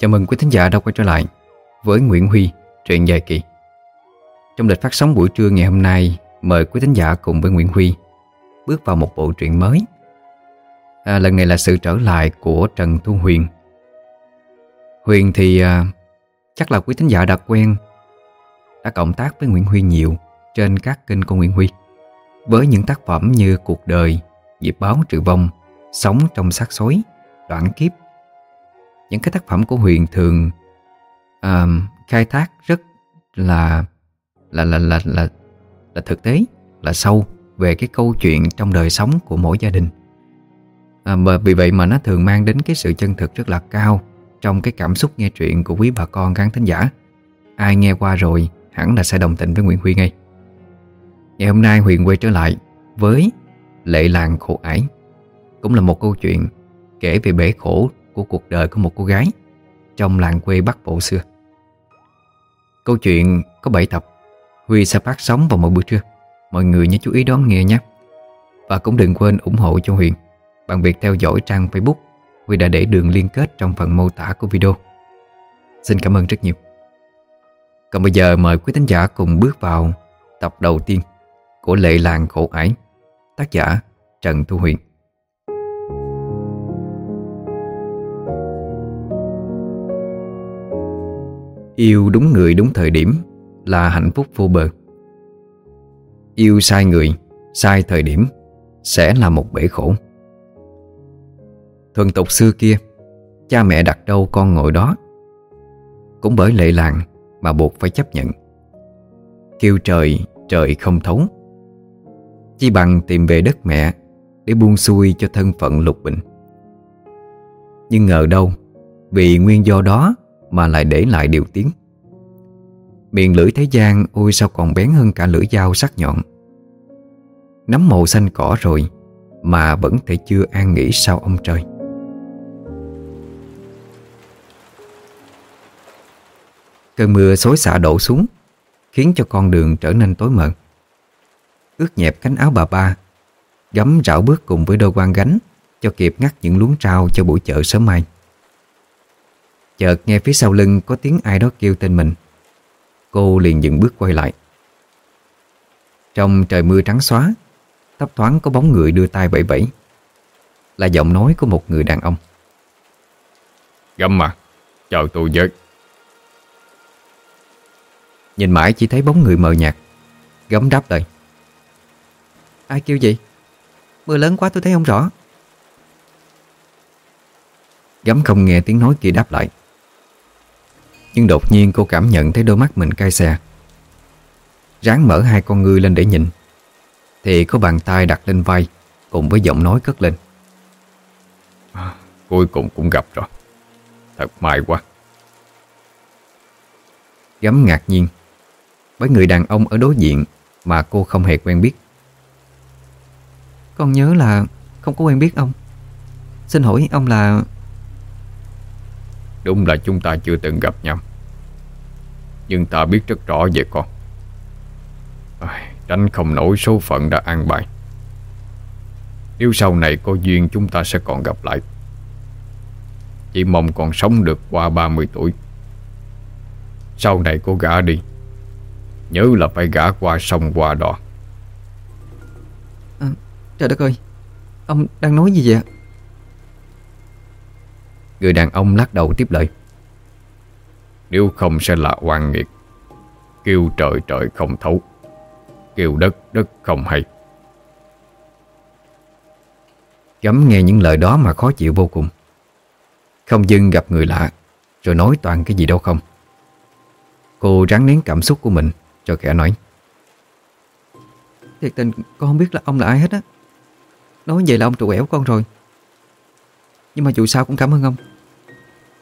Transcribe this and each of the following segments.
Chào mừng quý thính giả đã quay trở lại với Nguyễn Huy, truyện dài kỳ. Trong lịch phát sóng buổi trưa ngày hôm nay, mời quý thính giả cùng với Nguyễn Huy bước vào một bộ truyện mới. À, lần này là sự trở lại của Trần Thu Huyền. Huyền thì à, chắc là quý thính giả đã quen, đã cộng tác với Nguyễn Huy nhiều trên các kênh của Nguyễn Huy với những tác phẩm như Cuộc đời, Dịp báo trừ vong, Sống trong xác xối, Đoạn kiếp những cái tác phẩm của Huyền thường uh, khai thác rất là là là là là là thực tế, là sâu về cái câu chuyện trong đời sống của mỗi gia đình. À, mà vì vậy mà nó thường mang đến cái sự chân thực rất là cao trong cái cảm xúc nghe truyện của quý bà con khán thính giả. Ai nghe qua rồi hẳn là sẽ đồng tình với Nguyễn Huy ngay. Ngày hôm nay Huyền quay trở lại với Lệ làng khổ ải. Cũng là một câu chuyện kể về bể khổ của cuộc đời của một cô gái trong làng quê Bắc Bộ xưa. Câu chuyện có 7 tập, Huy sẽ phát sóng vào mỗi buổi trưa. Mọi người nhớ chú ý đón nghe nhé. Và cũng đừng quên ủng hộ cho Huyền bằng việc theo dõi trang Facebook Huy đã để đường liên kết trong phần mô tả của video. Xin cảm ơn rất nhiều. Còn bây giờ mời quý thính giả cùng bước vào tập đầu tiên của Lệ Làng Khổ Ải, tác giả Trần Thu Huyền. Yêu đúng người đúng thời điểm là hạnh phúc vô bờ. Yêu sai người, sai thời điểm sẽ là một bể khổ. Thuần tục xưa kia Cha mẹ đặt đâu con ngồi đó. Cũng bởi lệ làng mà buộc phải chấp nhận. Kêu trời, trời không thấu. Chỉ bằng tìm về đất mẹ Để buông xuôi cho thân phận lục bình. Nhưng ngờ đâu Vì nguyên do đó mà lại để lại điều tiếng. Miệng lưỡi thế gian ôi sao còn bén hơn cả lưỡi dao sắc nhọn. Nắm màu xanh cỏ rồi Mà vẫn thể chưa an nghỉ sau ông trời. Cơn mưa xối xả đổ xuống, Khiến cho con đường trở nên tối mờ. Ướt nhẹp cánh áo bà ba, Gấm rảo bước cùng với đôi quan gánh Cho kịp ngắt những luống trao cho buổi chợ sớm mai. Chợt nghe phía sau lưng có tiếng ai đó kêu tên mình. Cô liền dừng bước quay lại. Trong trời mưa trắng xóa Thấp thoáng có bóng người đưa tay bẫy bẫy. Là giọng nói của một người đàn ông. Gâm à Chào tôi với Nhìn mãi chỉ thấy bóng người mờ nhạt Gấm đáp lời. Ai kêu gì Mưa lớn quá tôi thấy không rõ. Gấm không nghe tiếng nói kia đáp lại nhưng đột nhiên cô cảm nhận thấy đôi mắt mình cay xè. Ráng mở hai con ngươi lên để nhìn. Thì có bàn tay đặt lên vai Cùng với giọng nói cất lên. À, Cuối cùng cũng gặp rồi. Thật may quá. Gấm ngạc nhiên. Bởi người đàn ông ở đối diện Mà cô không hề quen biết. Con nhớ là Không có quen biết ông. Xin hỏi ông là Đúng là chúng ta chưa từng gặp nhau Nhưng ta biết rất rõ về con. Tránh không nổi số phận đã an bài. Nếu sau này có duyên chúng ta sẽ còn gặp lại. Chỉ mong còn sống được qua 30 tuổi. Sau này cô gã đi. Nhớ là phải gã qua sông qua đò. À, Trời đất ơi. Ông đang nói gì vậy Người đàn ông lắc đầu tiếp lời Nếu không sẽ là oan nghiệt. Kêu trời trời không thấu. Kêu đất đất không hay. Gấm nghe những lời đó mà khó chịu vô cùng. Không dưng gặp người lạ Rồi nói toàn cái gì đâu không. Cô ráng nén cảm xúc của mình Cho kẻ nói. Thiệt tình con không biết là ông là ai hết á. Nói vậy là ông trù ẻo con rồi. Nhưng mà dù sao cũng cảm ơn ông.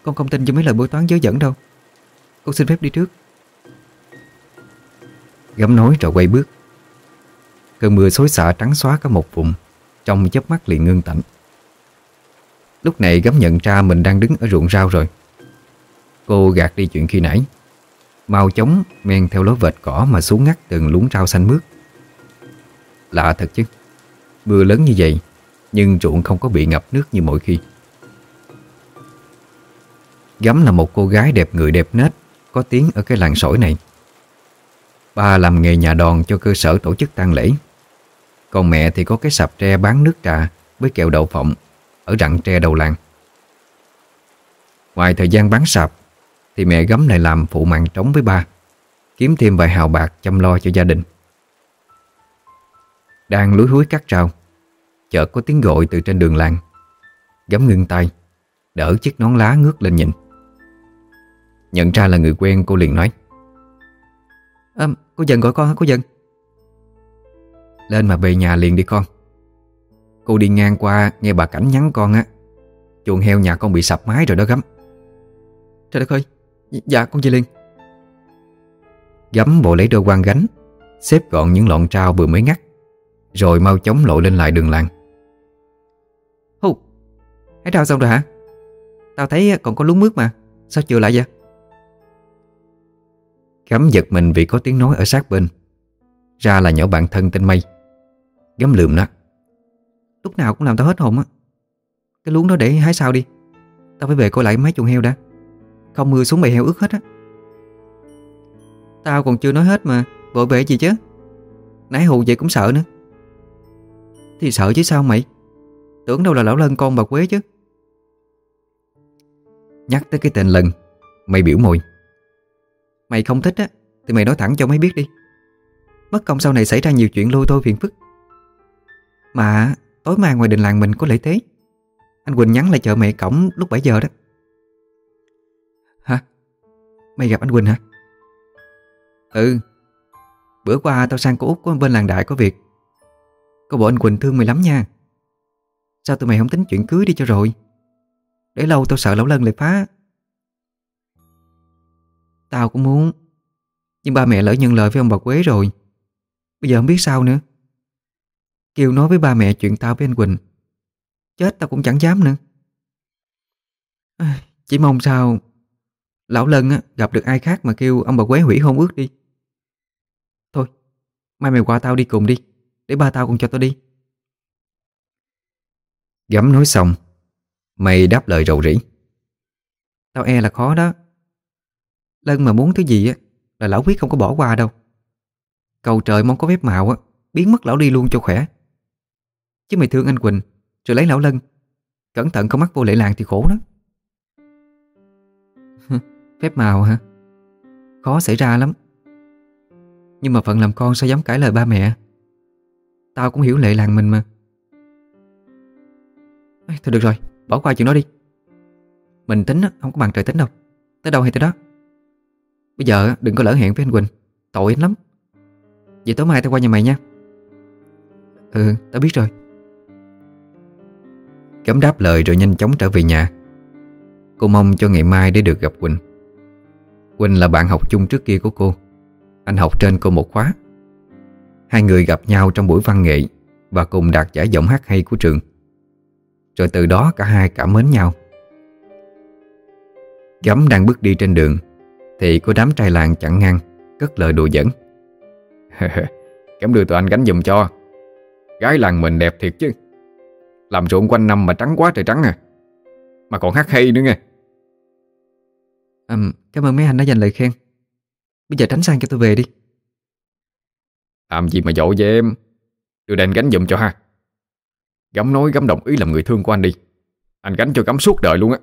Con không tin cho mấy lời bói toán dớ dẫn đâu con xin phép đi trước. Gấm nói rồi quay bước. Cơn mưa xối xả trắng xóa cả một vùng, Trong chớp mắt liền ngưng tạnh. Lúc này gấm nhận ra mình đang đứng ở ruộng rau rồi. Cô gạt đi chuyện khi nãy. Mau chóng men theo lối vệt cỏ mà xuống ngắt từng luống rau xanh mướt. Lạ thật chứ, Mưa lớn như vậy, Nhưng ruộng không có bị ngập nước như mỗi khi. Gấm là một cô gái đẹp người đẹp nết có tiếng ở cái làng sỏi này. Ba làm nghề nhà đòn cho cơ sở tổ chức tang lễ. Còn mẹ thì có cái sạp tre bán nước trà Với kẹo đậu phộng Ở rặng tre đầu làng. Ngoài thời gian bán sạp, Thì mẹ gấm lại làm phụ màn trống với ba, Kiếm thêm vài hào bạc chăm lo cho gia đình. Đang lúi húi cắt rau, Chợt có tiếng gọi từ trên đường làng. Gấm ngưng tay, Đỡ chiếc nón lá ngước lên nhìn. Nhận ra là người quen cô liền nói. À, Cô dần gọi con hả cô dần? Lên mà về nhà liền đi con. Cô đi ngang qua nghe bà Cảnh nhắn con á. Chuồng heo nhà con bị sập mái rồi đó gấm. Trời đất ơi Dạ con về liền. Gấm bộ lấy đôi quan gánh Xếp gọn những lọn trao vừa mới ngắt Rồi mau chóng lộ lên lại đường làng. Hù Hãy rau xong rồi hả? Tao thấy còn có lúng mướt mà Sao chưa lại vậy Gấm giật mình vì có tiếng nói ở sát bên. Ra là nhỏ bạn thân tên Mây Gấm lườm nó. Lúc nào cũng làm tao hết hồn á. Cái luống đó để hái sao đi. Tao phải về coi lại mấy chuồng heo đã. Không mưa xuống bầy heo ướt hết á. Tao còn chưa nói hết mà, Vội về gì chứ? Nãy hù vậy cũng sợ nữa. Thì sợ chứ sao mày? Tưởng đâu là lão lân con bà Quế chứ. Nhắc tới cái tên Lân Mày biểu môi. Mày không thích á, Thì mày nói thẳng cho mấy biết đi. Mất công sau này xảy ra nhiều chuyện lôi thôi phiền phức. Mà tối mai ngoài đình làng mình có lễ tế. Anh Quỳnh nhắn lại chợ mẹ cổng lúc 7 giờ đó. Hả? Mày gặp anh Quỳnh hả? Ừ. Bữa qua tao sang cô Út của bên làng đại có việc. Cô bộ anh Quỳnh thương mày lắm nha. Sao tụi mày không tính chuyện cưới đi cho rồi? Để lâu tao sợ lão lân lại phá. Tao cũng muốn. Nhưng ba mẹ lỡ nhận lời với ông bà Quế rồi. Bây giờ không biết sao nữa. Kiều nói với ba mẹ chuyện tao với anh Quỳnh. Chết tao cũng chẳng dám nữa. Chỉ mong sao Lão Lân á, gặp được ai khác mà kêu ông bà Quế hủy hôn ước đi. Thôi Mai mày qua tao đi cùng đi. Để ba tao cùng cho tao đi. Gắm nói xong Mày đáp lời rầu rĩ. Tao e là khó đó. Lân mà muốn thứ gì á, Là lão quyết không có bỏ qua đâu. Cầu trời mong có phép màu á, Biến mất lão đi luôn cho khỏe. Chứ mày thương anh Quỳnh, Rồi lấy lão Lân. Cẩn thận không mắc vô lệ làng thì khổ đó Phép màu hả? Khó xảy ra lắm. Nhưng mà phận làm con sao dám cãi lời ba mẹ? Tao cũng hiểu lệ làng mình mà. Thôi được rồi, Bỏ qua chuyện đó đi. Mình tính không có bằng trời tính đâu. Tới đâu hay tới đó. Bây giờ đừng có lỡ hẹn với anh Quỳnh. Tội anh lắm. Vậy tối mai tao qua nhà mày nha. Ừ tao biết rồi. Cấm đáp lời rồi nhanh chóng trở về nhà. Cô mong cho ngày mai để được gặp Quỳnh. Quỳnh là bạn học chung trước kia của cô. Anh học trên cô một khóa. Hai người gặp nhau trong buổi văn nghệ Và cùng đạt giải giọng hát hay của trường. Rồi từ đó cả hai cảm mến nhau. Gấm đang bước đi trên đường. Thì có đám trai làng chặn ngang Cất lời đùa giỡn. Gấm đưa tụi anh gánh giùm cho. Gái làng mình đẹp thiệt chứ. Làm ruộng quanh năm mà trắng quá trời trắng à. Mà còn hát hay nữa nghe. À, Cảm ơn mấy anh đã dành lời khen. Bây giờ tránh sang cho tôi về đi. Làm gì mà dội vậy em? Đưa đèn gánh giùm cho ha. Gấm nói gấm đồng ý làm người thương của anh đi. Anh gánh cho gấm suốt đời luôn á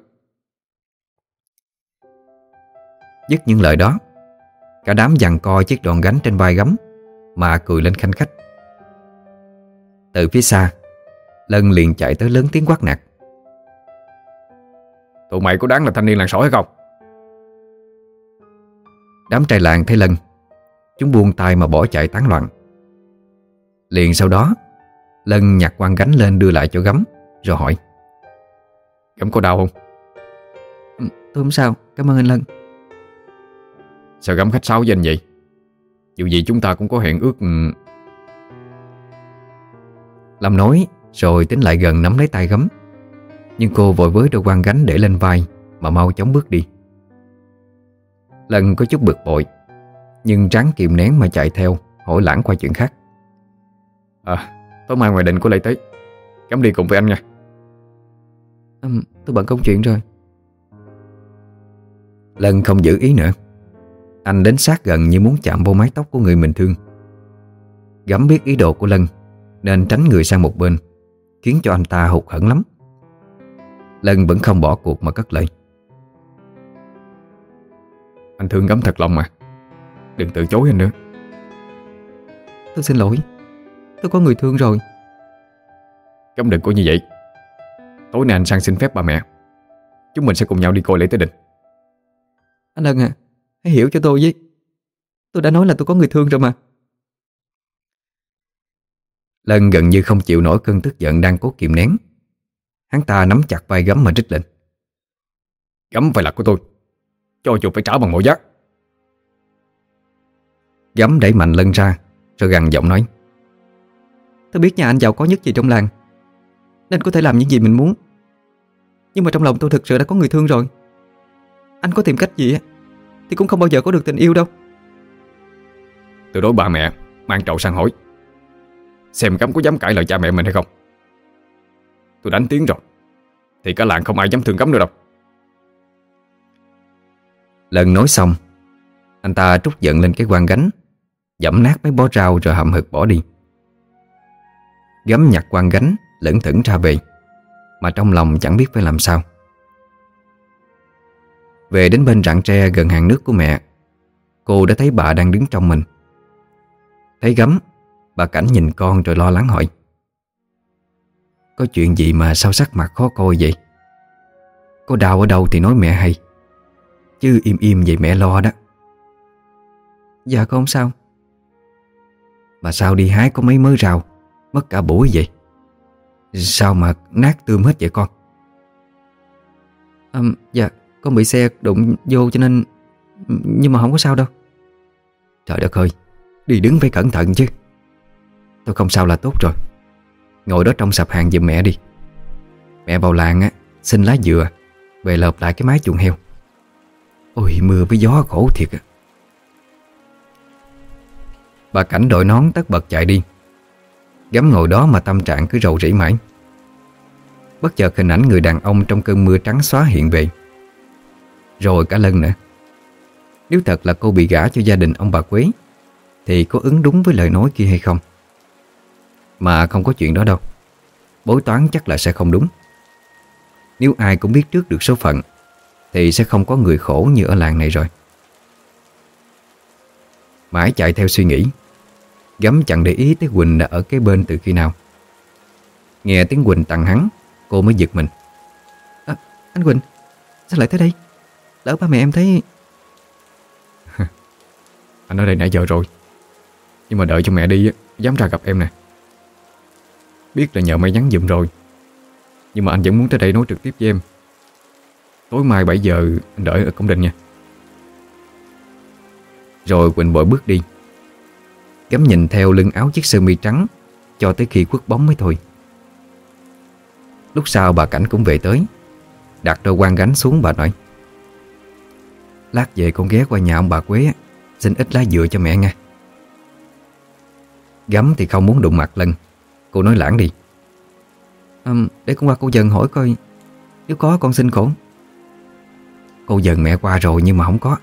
Dứt những lời đó Cả đám dằn co chiếc đòn gánh trên vai gấm Mà cười lên khanh khách. Từ phía xa Lân liền chạy tới lớn tiếng quát nạt. Tụi mày có đáng là thanh niên làng sỏi hay không? Đám trai làng thấy Lân Chúng buông tay mà bỏ chạy tán loạn. Liền sau đó Lân nhặt quan gánh lên đưa lại cho gấm Rồi hỏi. Gấm có đau không? Ừ, Tôi không sao, cảm ơn anh Lân Sao gấm khách sáo với anh vậy? Dù gì chúng ta cũng có hẹn ước ừ. Lâm nói Rồi tính lại gần nắm lấy tay gấm. Nhưng cô vội với đôi quan gánh để lên vai Mà mau chóng bước đi. Lần có chút bực bội Nhưng ráng kìm nén mà chạy theo Hỏi lãng qua chuyện khác. À tối mai ngoài định của lễ tế Cắm đi cùng với anh nha. À, Tôi bận công chuyện rồi. Lân không giữ ý nữa Anh đến sát gần như muốn chạm vô mái tóc của người mình thương. Gắm biết ý đồ của Lân Nên tránh người sang một bên Khiến cho anh ta hụt hẫng lắm. Lân vẫn không bỏ cuộc mà cất lời. Anh thương gắm thật lòng mà. Đừng từ chối anh nữa. Tôi xin lỗi. Tôi có người thương rồi. Gắm đừng có như vậy. Tối nay anh sang xin phép ba mẹ. Chúng mình sẽ cùng nhau đi coi lễ tế đình Anh Ân à Hãy hiểu cho tôi với. Tôi đã nói là tôi có người thương rồi mà. Lân gần như không chịu nổi cơn tức giận đang cố kìm nén. Hắn ta nắm chặt vai gấm mà rít lên. Gấm phải là của tôi. Cho dù phải trả bằng mọi giá. Gấm đẩy mạnh Lân ra Rồi gằn giọng nói. Tôi biết nhà anh giàu có nhất gì trong làng Nên có thể làm những gì mình muốn. Nhưng mà trong lòng tôi thực sự đã có người thương rồi. Anh có tìm cách gì Thì cũng không bao giờ có được tình yêu đâu. Từ đối bà mẹ Mang trậu sang hỏi Xem cấm có dám cãi lời cha mẹ mình hay không? Tôi đánh tiếng rồi Thì cả làng không ai dám thương cấm nữa đâu. Lần nói xong Anh ta trút giận lên cái quan gánh Dẫm nát mấy bó rau rồi hậm hực bỏ đi. Gắm nhặt quan gánh Lẫn thững ra về Mà trong lòng chẳng biết phải làm sao về đến bên rặng tre gần hàng nước của mẹ Cô đã thấy bà đang đứng trong mình. Thấy gấm Bà Cảnh nhìn con rồi lo lắng hỏi Có chuyện gì mà sao sắc mặt khó coi vậy? Có đau ở đâu thì nói mẹ hay Chứ im im vậy mẹ lo đó. Dạ con không sao. Mà sao đi hái có mấy mớ rau Mất cả buổi vậy? Sao mà nát tươm hết vậy con? À, Dạ. Con bị xe đụng vô cho nên, Nhưng mà không có sao đâu. Trời đất ơi, Đi đứng phải cẩn thận chứ. Tôi không sao là tốt rồi. Ngồi đó trong sạp hàng giùm mẹ đi. Mẹ vào làng á, Xin lá dừa, Về lợp lại cái mái chuồng heo. Ôi, mưa với gió khổ thiệt à Bà Cảnh đội nón tất bật chạy đi. Gắm ngồi đó mà tâm trạng cứ rầu rĩ mãi. Bất chợt hình ảnh người đàn ông trong cơn mưa trắng xóa hiện về. Rồi cả lần nữa. Nếu thật là cô bị gả cho gia đình ông bà Quế Thì có ứng đúng với lời nói kia hay không? Mà không có chuyện đó đâu. Bối toán chắc là sẽ không đúng. Nếu ai cũng biết trước được số phận Thì sẽ không có người khổ như ở làng này rồi. Mãi chạy theo suy nghĩ Gắm chẳng để ý tới Quỳnh đã ở cái bên từ khi nào. Nghe tiếng Quỳnh tặng hắn Cô mới giật mình. À, Anh Quỳnh Sao lại tới đây? Lỡ ba mẹ em thấy Anh ở đây nãy giờ rồi. Nhưng mà đợi cho mẹ đi Dám ra gặp em nè. Biết là nhờ mày nhắn giùm rồi. Nhưng mà anh vẫn muốn tới đây nói trực tiếp với em. Tối mai 7 giờ, anh đợi ở công đình nha. Rồi Quỳnh bội bước đi. Gắm nhìn theo lưng áo chiếc sơ mi trắng, Cho tới khi khuất bóng mới thôi. Lúc sau bà Cảnh cũng về tới, Đặt đôi quan gánh xuống bà nói. Lát về con ghé qua nhà ông bà Quế Xin ít lá dừa cho mẹ nghe. Gắm thì không muốn đụng mặt lần Cô nói lãng đi. À, Để con qua cô dần hỏi coi Nếu có con xin khổ. Cô dần mẹ qua rồi nhưng mà không có.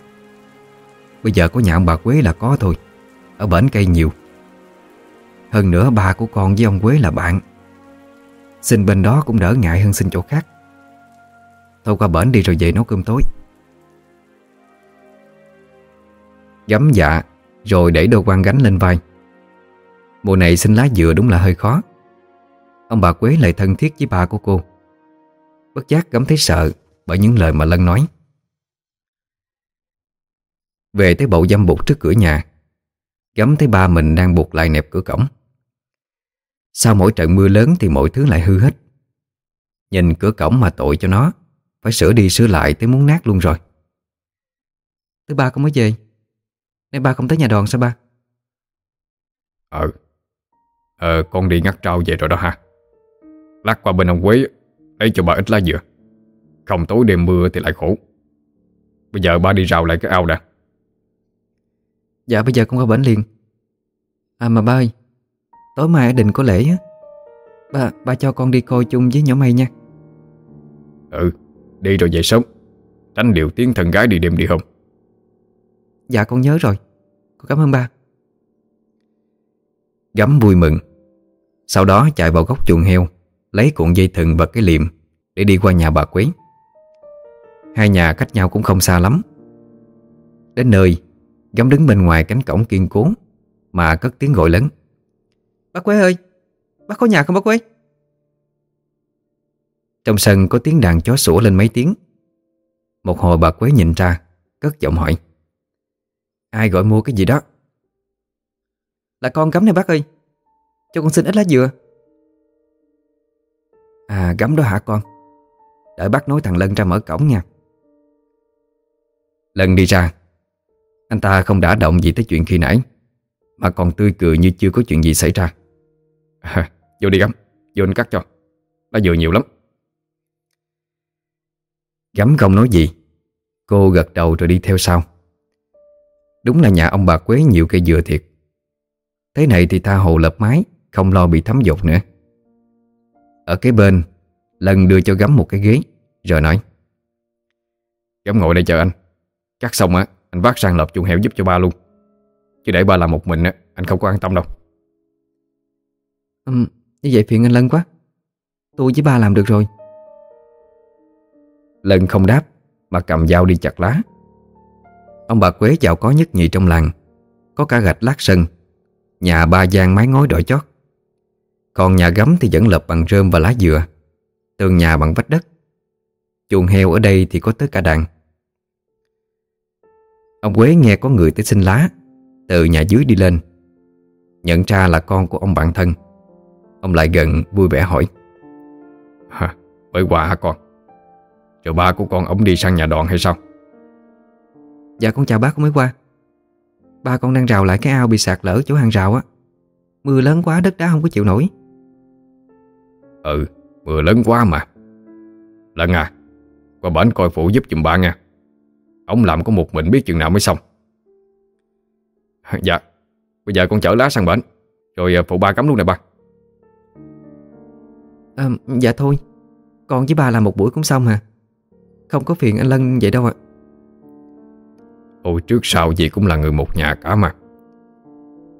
Bây giờ có nhà ông bà Quế là có thôi Ở bển cây nhiều. Hơn nữa bà của con với ông Quế là bạn. Xin bên đó cũng đỡ ngại hơn xin chỗ khác. Thôi qua bển đi rồi về nấu cơm tối. Gắm dạ Rồi để đôi quan gánh lên vai. Mùa này xin lá dừa đúng là hơi khó. Ông bà Quế lại thân thiết với ba của cô. Bất giác gắm thấy sợ Bởi những lời mà Lân nói. Về tới bậu dâm bụt trước cửa nhà Gắm thấy ba mình đang buộc lại nẹp cửa cổng. Sau mỗi trận mưa lớn thì mọi thứ lại hư hết. Nhìn cửa cổng mà tội cho nó, Phải sửa đi sửa lại tới muốn nát luôn rồi. Thứ ba con mới về. Nay ba không tới nhà đoàn sao ba? Ờ Ờ con đi ngắt trao về rồi đó ha. Lát qua bên ông Quế Lấy cho bà ít lá dừa. Không tối đêm mưa thì lại khổ. Bây giờ ba đi rào lại cái ao đã Dạ bây giờ con qua bển liền. À mà ba ơi Tối mai ở đình có lễ á. Ba, ba cho con đi coi chung với nhỏ mây nha. Ừ Đi rồi về sớm. Tránh điều tiếng thân gái đi đêm đi không Dạ con nhớ rồi. Con cảm ơn ba. Gắm vui mừng. Sau đó chạy vào góc chuồng heo, Lấy cuộn dây thừng và cái liệm Để đi qua nhà bà Quế. Hai nhà cách nhau cũng không xa lắm. Đến nơi Gắm đứng bên ngoài cánh cổng kiên cố Mà cất tiếng gọi lớn. Bác Quế ơi, Bác có nhà không bác Quế? Trong sân có tiếng đàn chó sủa lên mấy tiếng. Một hồi bà Quế nhìn ra, Cất giọng hỏi. Ai gọi mua cái gì đó? Là con gắm này bác ơi. Cho con xin ít lá dừa. À gắm đó hả con? Đợi bác nói thằng Lân ra mở cổng nha. Lân đi ra. Anh ta không đã động gì tới chuyện khi nãy Mà còn tươi cười như chưa có chuyện gì xảy ra. À, Vô đi gắm Vô anh cắt cho. Lá dừa nhiều lắm. Gắm không nói gì. Cô gật đầu rồi đi theo sau. Đúng là nhà ông bà Quế nhiều cây dừa thiệt. Thế này thì tha hồ lập mái Không lo bị thấm dột nữa. Ở cái bên Lần đưa cho gắm một cái ghế Rồi nói. Gắm ngồi đây chờ anh. Cắt xong á Anh vác sang lợp chuồng heo giúp cho ba luôn. Chứ để ba làm một mình á Anh không có an tâm đâu. Ừ, Như vậy phiền anh Lân quá. Tôi với ba làm được rồi. Lân không đáp Mà cầm dao đi chặt lá Ông bà Quế giàu có nhất nhì trong làng Có cả gạch lát sân Nhà ba gian mái ngói đỏ chót. Còn nhà gấm thì vẫn lợp bằng rơm và lá dừa Tường nhà bằng vách đất. Chuồng heo ở đây thì có tới cả đàn. Ông Quế nghe có người tới xin lá Từ nhà dưới đi lên. Nhận ra là con của ông bạn thân. Ông lại gần vui vẻ hỏi. Hả, bởi quà hả con? Rồi ba của con ổng đi sang nhà đoàn hay sao? Dạ con chào bác con mới qua. Ba con đang rào lại cái ao bị sạt lở chỗ hàng rào á. Mưa lớn quá đất đá không có chịu nổi. Ừ Mưa lớn quá mà. Lân à Qua bển coi phụ giúp giùm ba nha. Ông làm có một mình biết chừng nào mới xong. Dạ Bây giờ con chở lá sang bển Rồi à, phụ ba cắm luôn nè ba. À, Dạ thôi. Con với ba làm một buổi cũng xong hả Không có phiền anh Lân vậy đâu ạ Ôi trước sau gì cũng là người một nhà cả mà.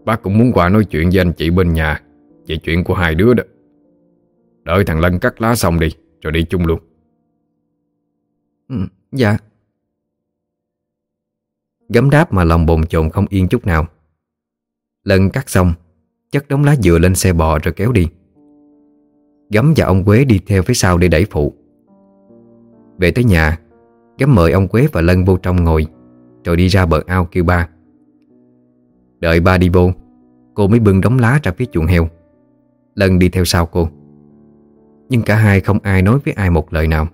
Bác cũng muốn qua nói chuyện với anh chị bên nhà Về chuyện của hai đứa đó. Đợi thằng Lân cắt lá xong đi Rồi đi chung luôn. Ừ, Dạ. Gấm đáp mà lòng bồn chồn không yên chút nào. Lân cắt xong Chất đống lá dừa lên xe bò rồi kéo đi. Gấm và ông Quế đi theo phía sau để đẩy phụ. Về tới nhà Gấm mời ông Quế và Lân vô trong ngồi. Rồi đi ra bờ ao kêu ba. Đợi ba đi vô Cô mới bưng đống lá ra phía chuồng heo. Lân đi theo sau cô. Nhưng cả hai không ai nói với ai một lời nào.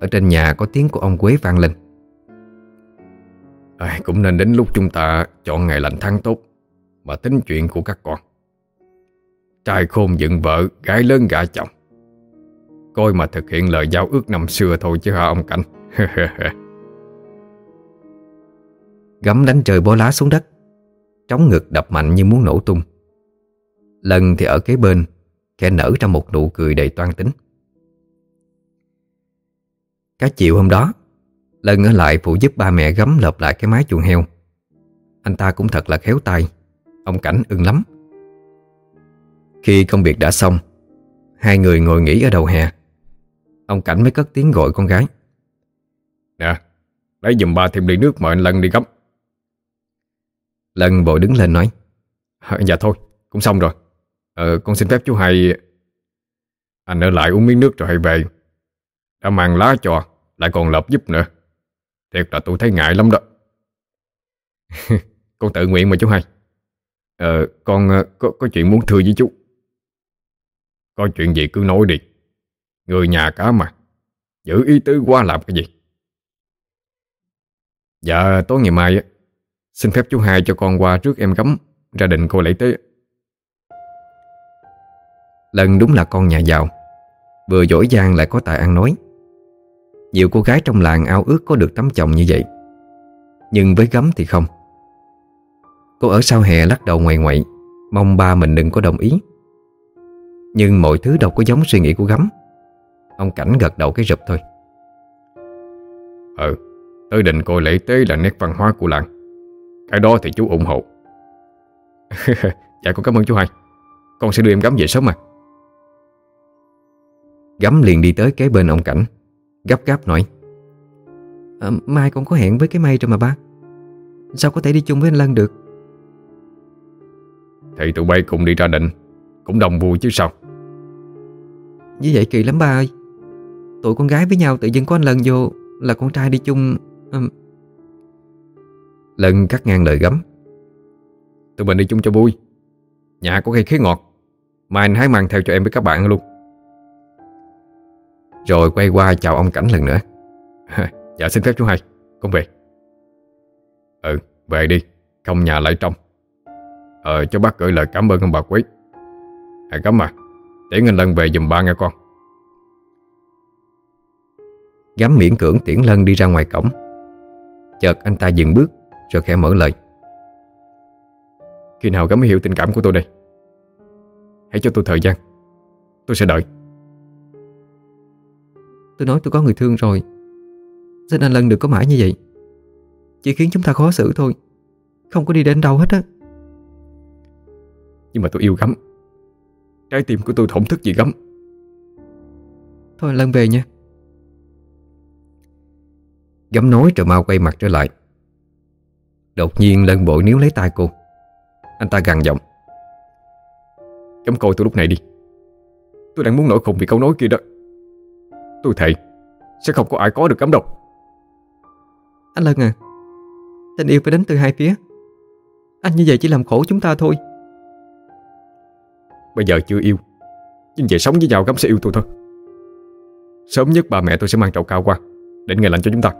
Ở trên nhà có tiếng của ông Quế vang lên. À, Cũng nên đến lúc chúng ta chọn ngày lành tháng tốt Mà tính chuyện của các con. Trai khôn dựng vợ, gái lớn gả chồng. Coi mà thực hiện lời giao ước năm xưa thôi chứ hả ông Cảnh? Gắm đánh trời bó lá xuống đất. Trống ngực đập mạnh như muốn nổ tung. Lần thì ở kế bên Kẻ nở ra một nụ cười đầy toan tính. Cái chiều hôm đó Lần ở lại phụ giúp ba mẹ gắm lợp lại cái mái chuồng heo. Anh ta cũng thật là khéo tay, Ông Cảnh ưng lắm. Khi công việc đã xong, Hai người ngồi nghỉ ở đầu hè. Ông Cảnh mới cất tiếng gọi con gái. Nè, Lấy giùm ba thêm ly nước mời anh Lân đi gấp Lân bội đứng lên nói à, Dạ thôi cũng xong rồi. Ờ, Con xin phép chú hai Anh ở lại uống miếng nước rồi hay về. Đã mang lá cho Lại còn lợp giúp nữa. Thiệt là tôi thấy ngại lắm đó. Con tự nguyện mà chú hai. Ờ con ờ, có, có chuyện muốn thưa với chú. Có chuyện gì cứ nói đi. Người nhà cả mà. Giữ ý tứ quá làm cái gì? Dạ tối ngày mai Xin phép chú hai cho con qua trước em gấm, ra định cô lấy tới. Lần đúng là con nhà giàu, Vừa giỏi giang lại có tài ăn nói. Nhiều cô gái trong làng ao ước có được tấm chồng như vậy, Nhưng với gấm thì không. Cô ở sau hè lắc đầu ngoài ngoại, Mong ba mình đừng có đồng ý. Nhưng mọi thứ đâu có giống suy nghĩ của gấm, Ông Cảnh gật đầu cái rụp thôi. Ừ Tới định coi lễ tế là nét văn hóa của làng. Cái đó thì chú ủng hộ. Dạ con cảm ơn chú hai. Con sẽ đưa em gắm về sớm mà. Gắm liền đi tới kế bên ông Cảnh Gấp gáp nói à, Mai con có hẹn với cái mây rồi mà ba. Sao có thể đi chung với anh Lân được? Thì tụi bay cùng đi ra định Cũng đồng vui chứ sao? Như vậy kỳ lắm ba ơi. Tụi con gái với nhau tự dưng có anh Lân vô Là con trai đi chung um... Lân cắt ngang lời gấm. Tụi mình đi chung cho vui. Nhà có cây khế ngọt. Mai anh hái mang theo cho em với các bạn luôn. Rồi quay qua chào ông Cảnh lần nữa. Dạ xin phép chú hai. Con về. Ừ về đi. Không nhà lại trong. Ờ cho bác gửi lời cảm ơn ông bà quý. Hãy cấm mà. Tiễn anh Lân về giùm ba nghe con. Gắm miễn cưỡng tiễn Lân đi ra ngoài cổng. Chợt anh ta dừng bước. Rồi khẽ mở lời. Khi nào gắm mới hiểu tình cảm của tôi đây Hãy cho tôi thời gian. Tôi sẽ đợi. Tôi nói tôi có người thương rồi. Xin anh Lân đừng có mãi như vậy. Chỉ khiến chúng ta khó xử thôi. Không có đi đến đâu hết á. Nhưng mà tôi yêu gắm. Trái tim của tôi thổn thức gì gắm. Thôi Lân về nha. Gắm nói rồi mau quay mặt trở lại Đột nhiên Lân bội níu lấy tay cô. Anh ta gằn giọng. Gắm coi tôi lúc này đi. Tôi đang muốn nổi khùng vì câu nói kia đó. Tôi thề Sẽ không có ai có được gắm đâu Anh Lân à Tình yêu phải đến từ hai phía. Anh như vậy chỉ làm khổ chúng ta thôi. Bây giờ chưa yêu Nhưng về sống với nhau gắm sẽ yêu tôi thôi. Sớm nhất bà mẹ tôi sẽ mang trậu cao qua Định ngày lành cho chúng ta.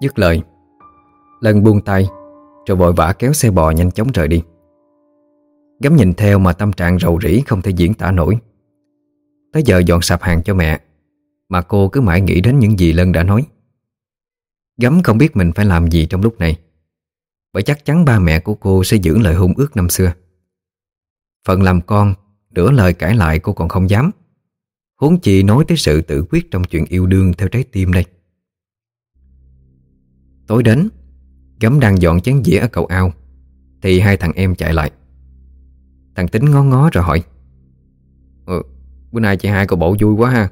Dứt lời Lân buông tay, Rồi vội vã kéo xe bò nhanh chóng rời đi. Gắm nhìn theo mà tâm trạng rầu rĩ không thể diễn tả nổi. Tới giờ dọn sạp hàng cho mẹ, Mà cô cứ mãi nghĩ đến những gì Lân đã nói. Gắm không biết mình phải làm gì trong lúc này, Bởi chắc chắn ba mẹ của cô sẽ giữ lời hôn ước năm xưa. Phần làm con Nửa lời cãi lại cô còn không dám. Huống chi nói tới sự tự quyết Trong chuyện yêu đương theo trái tim đây. Tối đến Gấm đang dọn chén dĩa ở cầu ao Thì hai thằng em chạy lại. Thằng Tính ngó ngó rồi hỏi ừ, Bữa nay chị hai cậu bộ vui quá ha.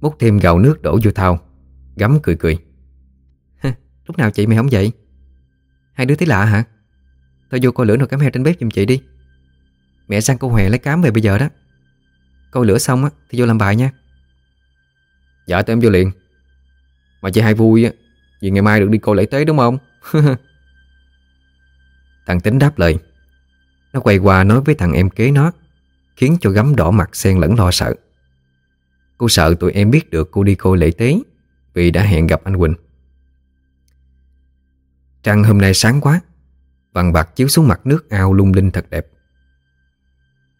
Múc thêm gạo nước đổ vô thao Gấm cười cười. Lúc nào chị mày không vậy? Hai đứa thấy lạ hả? Thôi vô coi lửa nồi cám heo trên bếp giùm chị đi. Mẹ sang cô Hòe lấy cám về bây giờ đó. Coi lửa xong á Thì vô làm bài nha. Dạ tụi em vô liền. Mà chị hai vui á vì ngày mai được đi coi lễ tế đúng không? Thằng Tính đáp lời. Nó quay qua nói với thằng em kế nó, Khiến cho gấm đỏ mặt xen lẫn lo sợ. Cô sợ tụi em biết được cô đi coi lễ tế, Vì đã hẹn gặp anh Quỳnh. Trăng hôm nay sáng quá, Vàng bạc chiếu xuống mặt nước ao lung linh thật đẹp.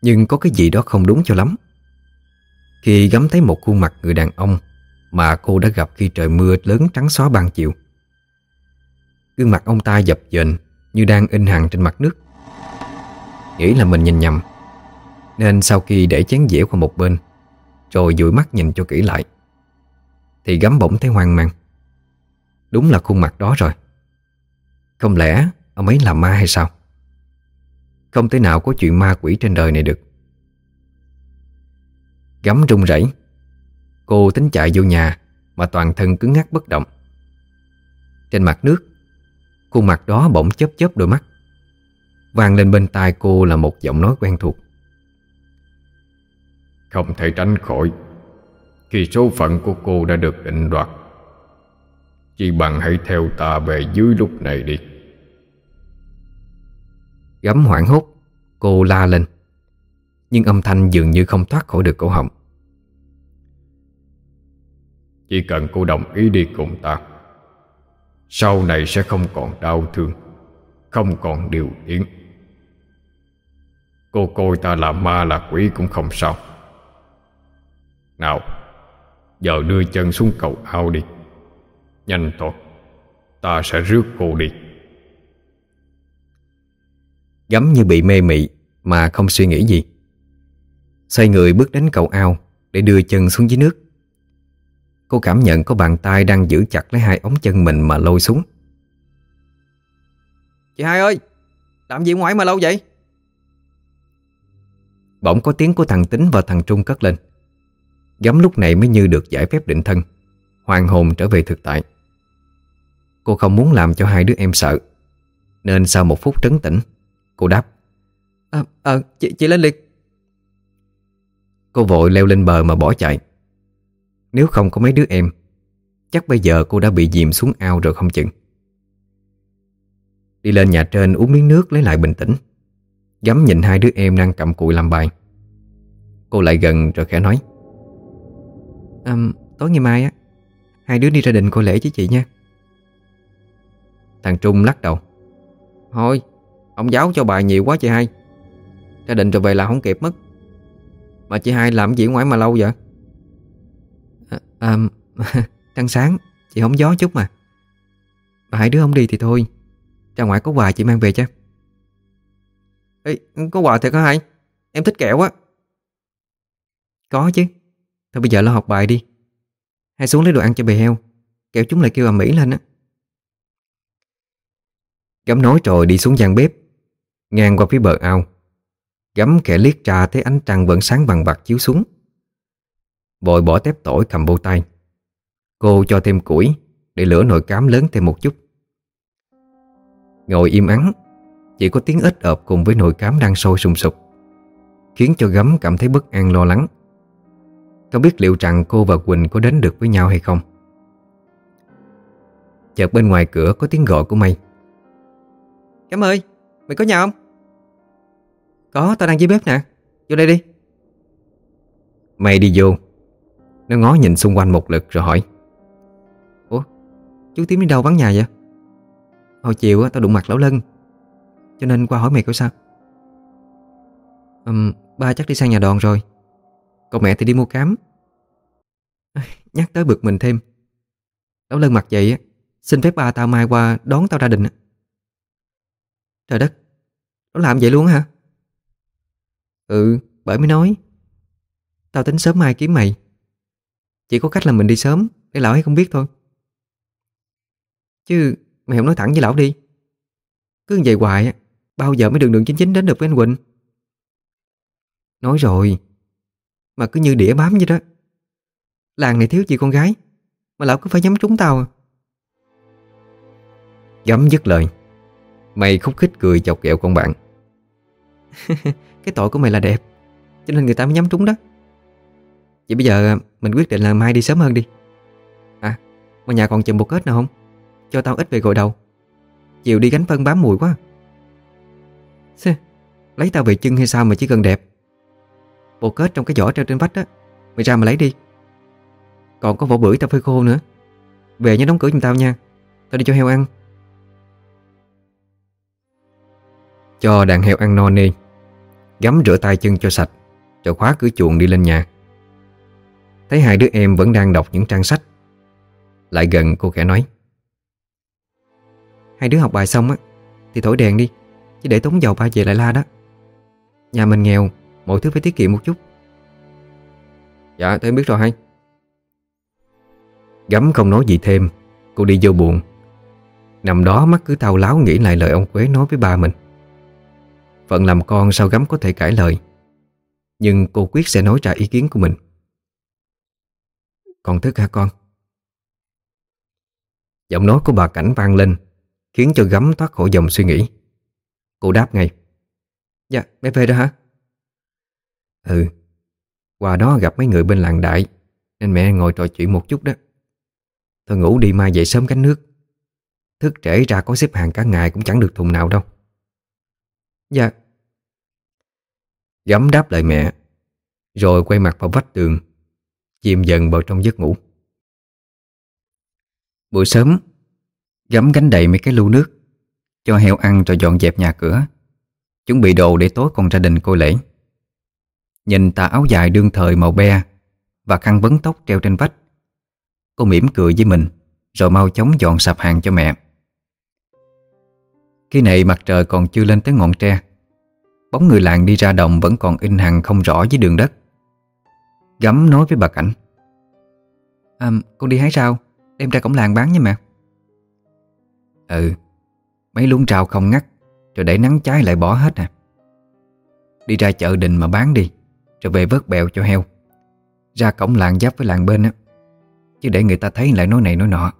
Nhưng có cái gì đó không đúng cho lắm. Khi gắm thấy một khuôn mặt người đàn ông mà cô đã gặp khi trời mưa lớn trắng xóa ban chiều. Gương mặt ông ta dập dềnh Như đang in hằn trên mặt nước. Nghĩ là mình nhìn nhầm, Nên sau khi để chén dĩa qua một bên, Rồi dụi mắt nhìn cho kỹ lại, Thì gắm bỗng thấy hoang mang. Đúng là khuôn mặt đó rồi. Không lẽ Ông ấy là ma hay sao? Không thể nào có chuyện ma quỷ trên đời này được. Gắm rung rẩy. Cô tính chạy vô nhà Mà toàn thân cứng ngắc bất động. Trên mặt nước Khuôn mặt đó bỗng chớp chớp đôi mắt. Vang lên bên tai cô là một giọng nói quen thuộc. Không thể tránh khỏi Khi số phận của cô đã được định đoạt Chỉ bằng hãy theo ta về dưới lúc này đi. Gắm hoảng hốt Cô la lên Nhưng âm thanh dường như không thoát khỏi được cổ họng chỉ cần cô đồng ý đi cùng ta, Sau này sẽ không còn đau thương, Không còn điều tiếng. Cô coi ta là ma là quỷ cũng không sao. Nào, Giờ đưa chân xuống cầu ao đi. Nhanh thôi, Ta sẽ rước cô đi. Gắm như bị mê mị Mà không suy nghĩ gì. Xoay người bước đến cầu ao Để đưa chân xuống dưới nước. Cô cảm nhận có bàn tay đang giữ chặt lấy hai ống chân mình mà lôi xuống. Chị hai ơi Làm gì ngoài mà lâu vậy? Bỗng có tiếng của thằng Tính và thằng Trung cất lên. Gấm lúc này mới như được giải phép định thân Hoàn hồn trở về thực tại. Cô không muốn làm cho hai đứa em sợ Nên sau một phút trấn tĩnh Cô đáp. À, à chị, chị lên liền. Cô vội leo lên bờ mà bỏ chạy nếu không có mấy đứa em Chắc bây giờ cô đã bị dìm xuống ao rồi không chừng. Đi lên nhà trên uống miếng nước lấy lại bình tĩnh Gắm nhìn hai đứa em đang cầm cụi làm bài. Cô lại gần rồi khẽ nói à, Tối ngày mai á Hai đứa đi ra đình coi lễ với chị nha. Thằng Trung lắc đầu Thôi Ông giáo cho bài nhiều quá chị hai Ra định rồi về là không kịp mất. Mà chị hai làm gì ngoài mà lâu vậy? À, Trăng sáng Chị không gió chút mà. Mà hai đứa không đi thì thôi Ra ngoài có quà chị mang về chứ. Ê, có quà thiệt hả hai? Em thích kẹo á. Có chứ. Thôi bây giờ lo học bài đi. Hay xuống lấy đồ ăn cho bề heo. Kẹo chúng lại kêu ầm mỹ lên á. Gắm nói rồi đi xuống gian bếp Ngang qua phía bờ ao. Gắm kẻ liếc ra thấy ánh trăng vẫn sáng bằng bạc chiếu xuống. Vội bỏ tép tỏi cầm vô tay Cô cho thêm củi Để lửa nồi cám lớn thêm một chút. Ngồi im ắng Chỉ có tiếng ếch ợp cùng với nồi cám đang sôi sùng sục Khiến cho gấm cảm thấy bất an lo lắng. Không biết liệu rằng cô và Quỳnh có đến được với nhau hay không. Chợt bên ngoài cửa có tiếng gọi của Mây Cám ơi, mày có nhà không? Có, tao đang dưới bếp nè. Vô đây đi. Mày đi vô nó ngó nhìn xung quanh một lượt rồi hỏi Ủa, chú Tím đi đâu vắng nhà vậy? Hồi chiều tao đụng mặt lão Lân Cho nên qua hỏi mày coi sao. Um, Ba chắc đi sang nhà đòn rồi Còn mẹ thì đi mua cám. Nhắc tới bực mình thêm. Lão Lân mặt vậy Xin phép ba tao mai qua đón tao ra đình Trời đất Nó làm vậy luôn hả? Ừ bởi mới nói Tao tính sớm mai kiếm mày. Chỉ có cách là mình đi sớm. Để lão ấy không biết thôi. Chứ mày không nói thẳng với lão đi. Cứ như vậy hoài Bao giờ mới đường đường chính chính đến được với anh Quỳnh? Nói rồi, Mà cứ như đĩa bám vậy đó. Làng này thiếu chị con gái, Mà lão cứ phải nhắm trúng tao à. Gắm dứt lời, Mày khúc khích cười chọc ghẹo con bạn. Cái tội của mày là đẹp, Cho nên người ta mới nhắm trúng đó. Vậy bây giờ à, mình quyết định là mai đi sớm hơn đi. À Mà nhà còn chừng bột kết nào không? Cho tao ít về gội đầu. Chiều đi gánh phân bám mùi quá. Xê, Lấy tao về chân hay sao mà chỉ cần đẹp? Bột kết trong cái vỏ treo trên vách á. Mày ra mà lấy đi. Còn có vỏ bưởi tao phơi khô nữa. Về nhớ đóng cửa giùm tao nha. Tao đi cho heo ăn. Cho đàn heo ăn no nê. Gắm rửa tay chân cho sạch. Rồi khóa cửa chuồng đi lên nhà. Thấy hai đứa em vẫn đang đọc những trang sách. Lại gần, cô khẽ nói, Hai đứa học bài xong á, Thì thổi đèn đi Chứ để tốn dầu ba về lại la đó. Nhà mình nghèo, Mọi thứ phải tiết kiệm một chút. Dạ tôi biết rồi hay. Gắm không nói gì thêm, Cô đi vô buồn. Nằm đó mắt cứ thao láo nghĩ lại lời ông Quế nói với ba mình. Phận làm con sao gắm có thể cãi lời? Nhưng cô quyết sẽ nói ra ý kiến của mình. Con thức hả con? Giọng nói của bà Cảnh vang lên Khiến cho gấm thoát khỏi dòng suy nghĩ. Cô đáp ngay. Dạ, bé về đó hả? Ừ Qua đó gặp mấy người bên làng đại Nên mẹ ngồi trò chuyện một chút đó. Thôi ngủ đi mai dậy sớm cánh nước. Thức trễ ra có xếp hàng cả ngày Cũng chẳng được thùng nào đâu. Dạ. Gắm đáp lại mẹ Rồi quay mặt vào vách tường. Chìm dần vào trong giấc ngủ. Buổi sớm, Gắm gánh đầy mấy cái lu nước, Cho heo ăn rồi dọn dẹp nhà cửa, Chuẩn bị đồ để tối còn ra đình coi lễ. Nhìn tà áo dài đương thời màu be Và khăn vấn tóc treo trên vách, Cô mỉm cười với mình Rồi mau chóng dọn sạp hàng cho mẹ. Khi này mặt trời còn chưa lên tới ngọn tre, Bóng người làng đi ra đồng vẫn còn in hằng không rõ dưới đường đất. Gắm nói với bà Cảnh. À, Con đi hái rau Đem ra cổng làng bán nha mẹ. Ừ Mấy luống rau không ngắt Rồi để nắng cháy lại bỏ hết à. Đi ra chợ đình mà bán đi Rồi về vớt bèo cho heo. Ra cổng làng giáp với làng bên á Chứ để người ta thấy lại nói này nói nọ.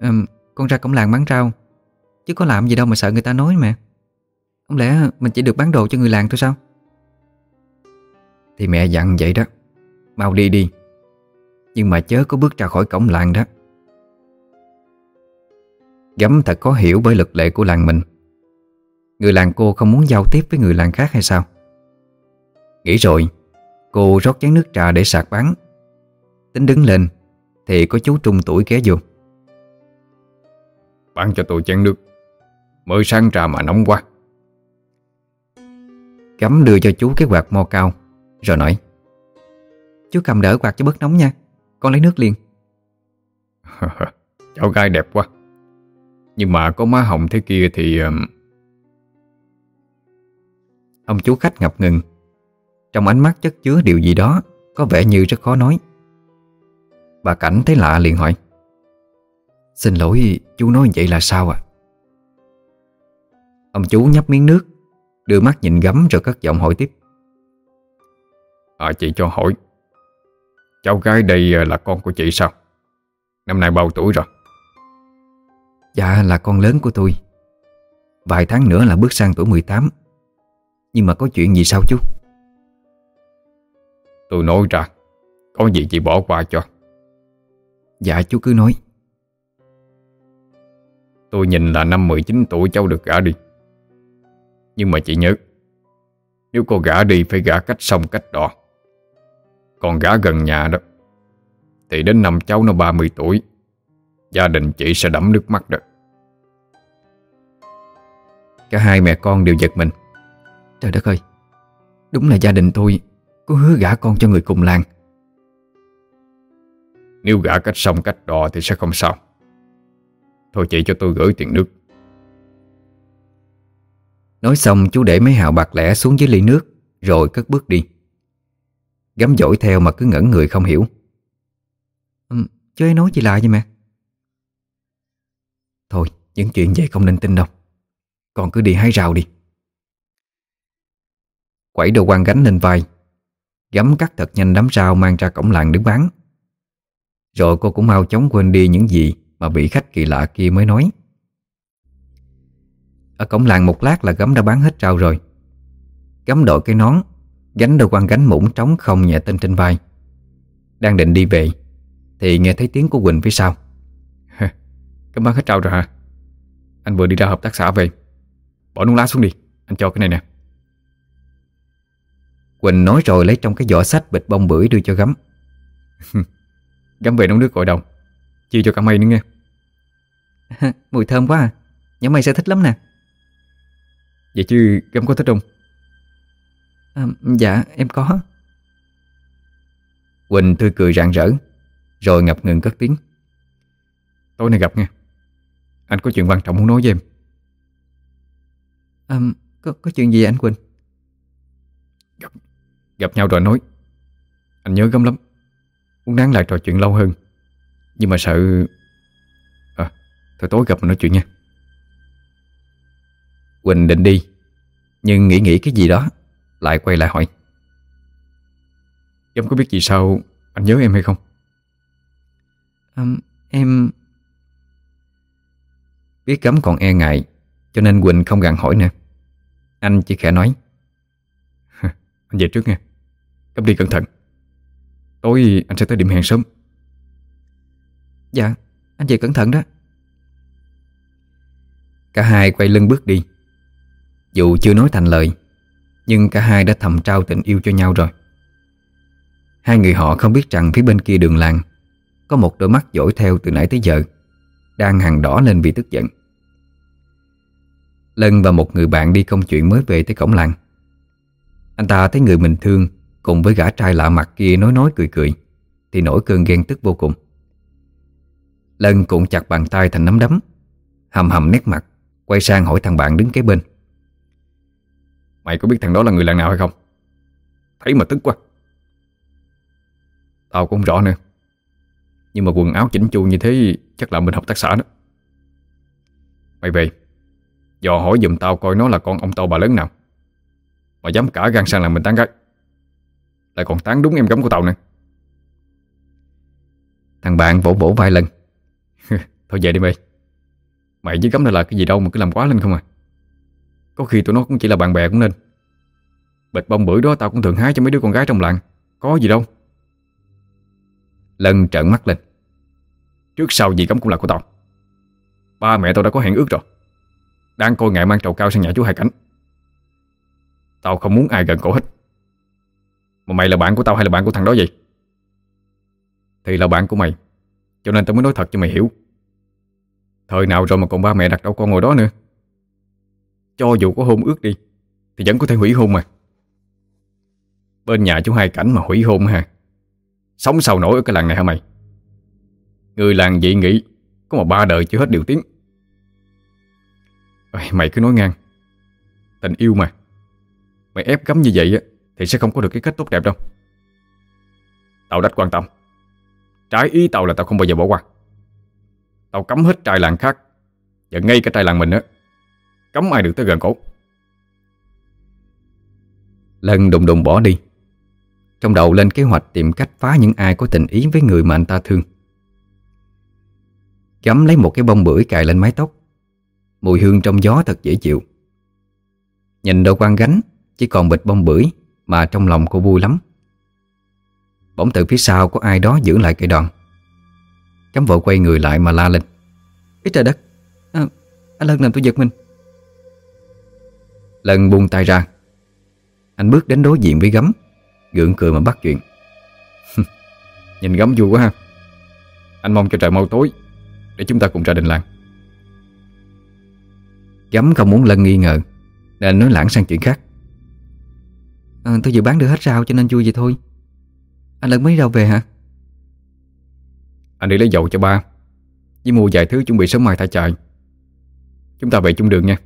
À, Con ra cổng làng bán rau Chứ có làm gì đâu mà sợ người ta nói mẹ? Không lẽ mình chỉ được bán đồ cho người làng thôi sao? Thì mẹ dặn vậy đó. Mau đi đi. Nhưng mà chớ có bước ra khỏi cổng làng đó. Gấm thật có hiểu bởi luật lệ của làng mình. Người làng cô không muốn giao tiếp với người làng khác hay sao? Nghĩ rồi Cô rót chén nước trà để sạc bán. Tính đứng lên Thì có chú trung tuổi ghé vô. Bán cho tôi chén nước. Mới sáng trà mà nóng quá. Gấm đưa cho chú cái quạt mo cao Rồi nói Chú cầm đỡ quạt cho bớt nóng nha Con lấy nước liền. Cháu gái đẹp quá. Nhưng mà có má hồng thế kia thì Ông chú khách ngập ngừng. Trong ánh mắt chất chứa điều gì đó Có vẻ như rất khó nói. Bà Cảnh thấy lạ liền hỏi Xin lỗi chú nói vậy là sao à? Ông chú nhấp miếng nước Đưa mắt nhìn gấm rồi cất giọng hỏi tiếp À chị cho hỏi. Cháu gái đây à, là con của chị sao? Năm nay bao tuổi rồi? Dạ là con lớn của tôi. Vài tháng nữa là bước sang tuổi 18 Nhưng mà có chuyện gì sao chú? Tôi nói ra. Có gì chị bỏ qua cho. Dạ chú cứ nói. Tôi nhìn là năm 19 tuổi cháu được gả đi. Nhưng mà chị nhớ Nếu cô gả đi phải gả cách sông cách đò còn gái gần nhà đó. Thì đến năm cháu nó 30 tuổi, Gia đình chị sẽ đẫm nước mắt đó. Cả hai mẹ con đều giật mình. Trời đất ơi, Đúng là gia đình tôi Có hứa gả con cho người cùng làng. Nếu gả cách sông cách đò thì sẽ không sao. Thôi chị cho tôi gửi tiền nước. Nói xong, chú để mấy hào bạc lẻ xuống dưới ly nước, Rồi cất bước đi. Gắm dỗi theo mà cứ ngẩn người không hiểu. Ừ, Chứ ấy nói gì lạ vậy mẹ? Thôi những chuyện vậy không nên tin đâu. Con cứ đi hái rau đi. Quẩy đồ quan gánh lên vai. Gắm cắt thật nhanh đám rau mang ra cổng làng đứng bán. Rồi cô cũng mau chóng quên đi những gì Mà vị khách kỳ lạ kia mới nói. Ở cổng làng một lát là gắm đã bán hết rau rồi. Gắm đội cái nón Gánh đồ quan gánh mũng trống không nhẹ tên trên vai. Đang định đi về Thì nghe thấy tiếng của Quỳnh phía sau. Cảm ơn hết rau rồi hả? Anh vừa đi ra hợp tác xã về Bỏ nung lá xuống đi Anh cho cái này nè. Quỳnh nói rồi lấy trong cái giỏ sách bịch bông bưởi đưa cho gắm Gắm về nấu nước gội đầu Chia cho cả mây nữa nghe. Mùi thơm quá à Nhỏ mày sẽ thích lắm nè. Vậy chứ gắm có thích không à, Dạ em có. Quỳnh tươi cười rạng rỡ Rồi ngập ngừng cất tiếng. Tối nay gặp nghe Anh có chuyện quan trọng muốn nói với em. À, có, có chuyện gì anh Quỳnh? Gặp, gặp nhau rồi nói. Anh nhớ gấm lắm. Muốn nán lại trò chuyện lâu hơn. Nhưng mà sợ À Thôi tối gặp mình nói chuyện nha. Quỳnh định đi Nhưng nghĩ nghĩ cái gì đó Lại quay lại hỏi. Gấm có biết gì sao Anh nhớ em hay không? À, Em Biết cấm còn e ngại Cho nên Quỳnh không gặn hỏi nữa. Anh chỉ khẽ nói. Anh về trước nha. Cấm đi cẩn thận. Tối anh sẽ tới điểm hẹn sớm. Dạ Anh về cẩn thận đó. Cả hai quay lưng bước đi. Dù chưa nói thành lời nhưng cả hai đã thầm trao tình yêu cho nhau rồi. Hai người họ không biết rằng phía bên kia đường làng Có một đôi mắt dõi theo từ nãy tới giờ, Đang hàng đỏ lên vì tức giận. Lân và một người bạn đi công chuyện mới về tới cổng làng. Anh ta thấy người mình thương Cùng với gã trai lạ mặt kia nói nói cười cười, Thì nổi cơn ghen tức vô cùng. Lân cuộn chặt bàn tay thành nắm đấm, Hầm hầm nét mặt, Quay sang hỏi thằng bạn đứng kế bên. Mày có biết thằng đó là người làng nào hay không? Thấy mà tức quá. Tao cũng không rõ nữa. Nhưng mà quần áo chỉnh chu như thế Chắc là mình hợp tác xã đó. Mày về. Dò hỏi giùm tao coi nó là con ông to bà lớn nào. Mà dám cả gan sang làm mình tán gái. Lại còn tán đúng em gấm của tao nữa. Thằng bạn vỗ vỗ vai lần Thôi về đi mày. Mày với gấm này là cái gì đâu mà cứ làm quá lên không à? Có khi tụi nó cũng chỉ là bạn bè cũng nên. Bịch bông bưởi đó, tao cũng thường hái cho mấy đứa con gái trong làng. Có gì đâu. Lân trợn mắt lên. Trước sau gì cấm cũng là của tao. Ba mẹ tao đã có hẹn ước rồi. Đang coi ngại mang trầu cao sang nhà chú Hai Cảnh. Tao không muốn ai gần cổ hết. Mà mày là bạn của tao hay là bạn của thằng đó vậy? Thì là bạn của mày. Cho nên tao mới nói thật cho mày hiểu. Thời nào rồi mà còn ba mẹ đặt đâu con ngồi đó nữa? Cho dù có hôn ước đi, Thì vẫn có thể hủy hôn mà. Bên nhà chú Hai Cảnh mà hủy hôn ha, Sống sao nổi ở cái làng này hả mày? Người làng dị nghĩ Có mà ba đời chưa hết điều tiếng. Mày cứ nói ngang. Tình yêu mà. Mày ép cấm như vậy á, Thì sẽ không có được cái kết tốt đẹp đâu. Tao đắt quan tâm Trái ý tao là tao không bao giờ bỏ qua. Tao cấm hết trai làng khác, Và ngay cả trai làng mình á Cấm ai được tới gần cổ. Lân đùng đùng bỏ đi. Trong đầu lên kế hoạch tìm cách phá những ai có tình ý với người mà anh ta thương. Gắm lấy một cái bông bưởi cài lên mái tóc. Mùi hương trong gió thật dễ chịu. Nhìn đôi quan gánh Chỉ còn bịch bông bưởi Mà trong lòng cô vui lắm. Bỗng từ phía sau có ai đó giữ lại cây đòn. Cắm vợ quay người lại mà la lên. Ít trời đất. À, Anh Lân làm tôi giật mình. Lân buông tay ra. Anh bước đến đối diện với gấm Gượng cười mà bắt chuyện. Nhìn gấm vui quá ha. Anh mong cho trời mau tối Để chúng ta cùng ra đình làng. Gấm không muốn Lân nghi ngờ Nên nói lãng sang chuyện khác. À, Tôi dự bán được hết rau cho nên vui vậy thôi. Anh Lân mới đâu về hả? Anh đi lấy dầu cho ba Với mua vài thứ chuẩn bị sớm mai thay chạy Chúng ta về chung đường nha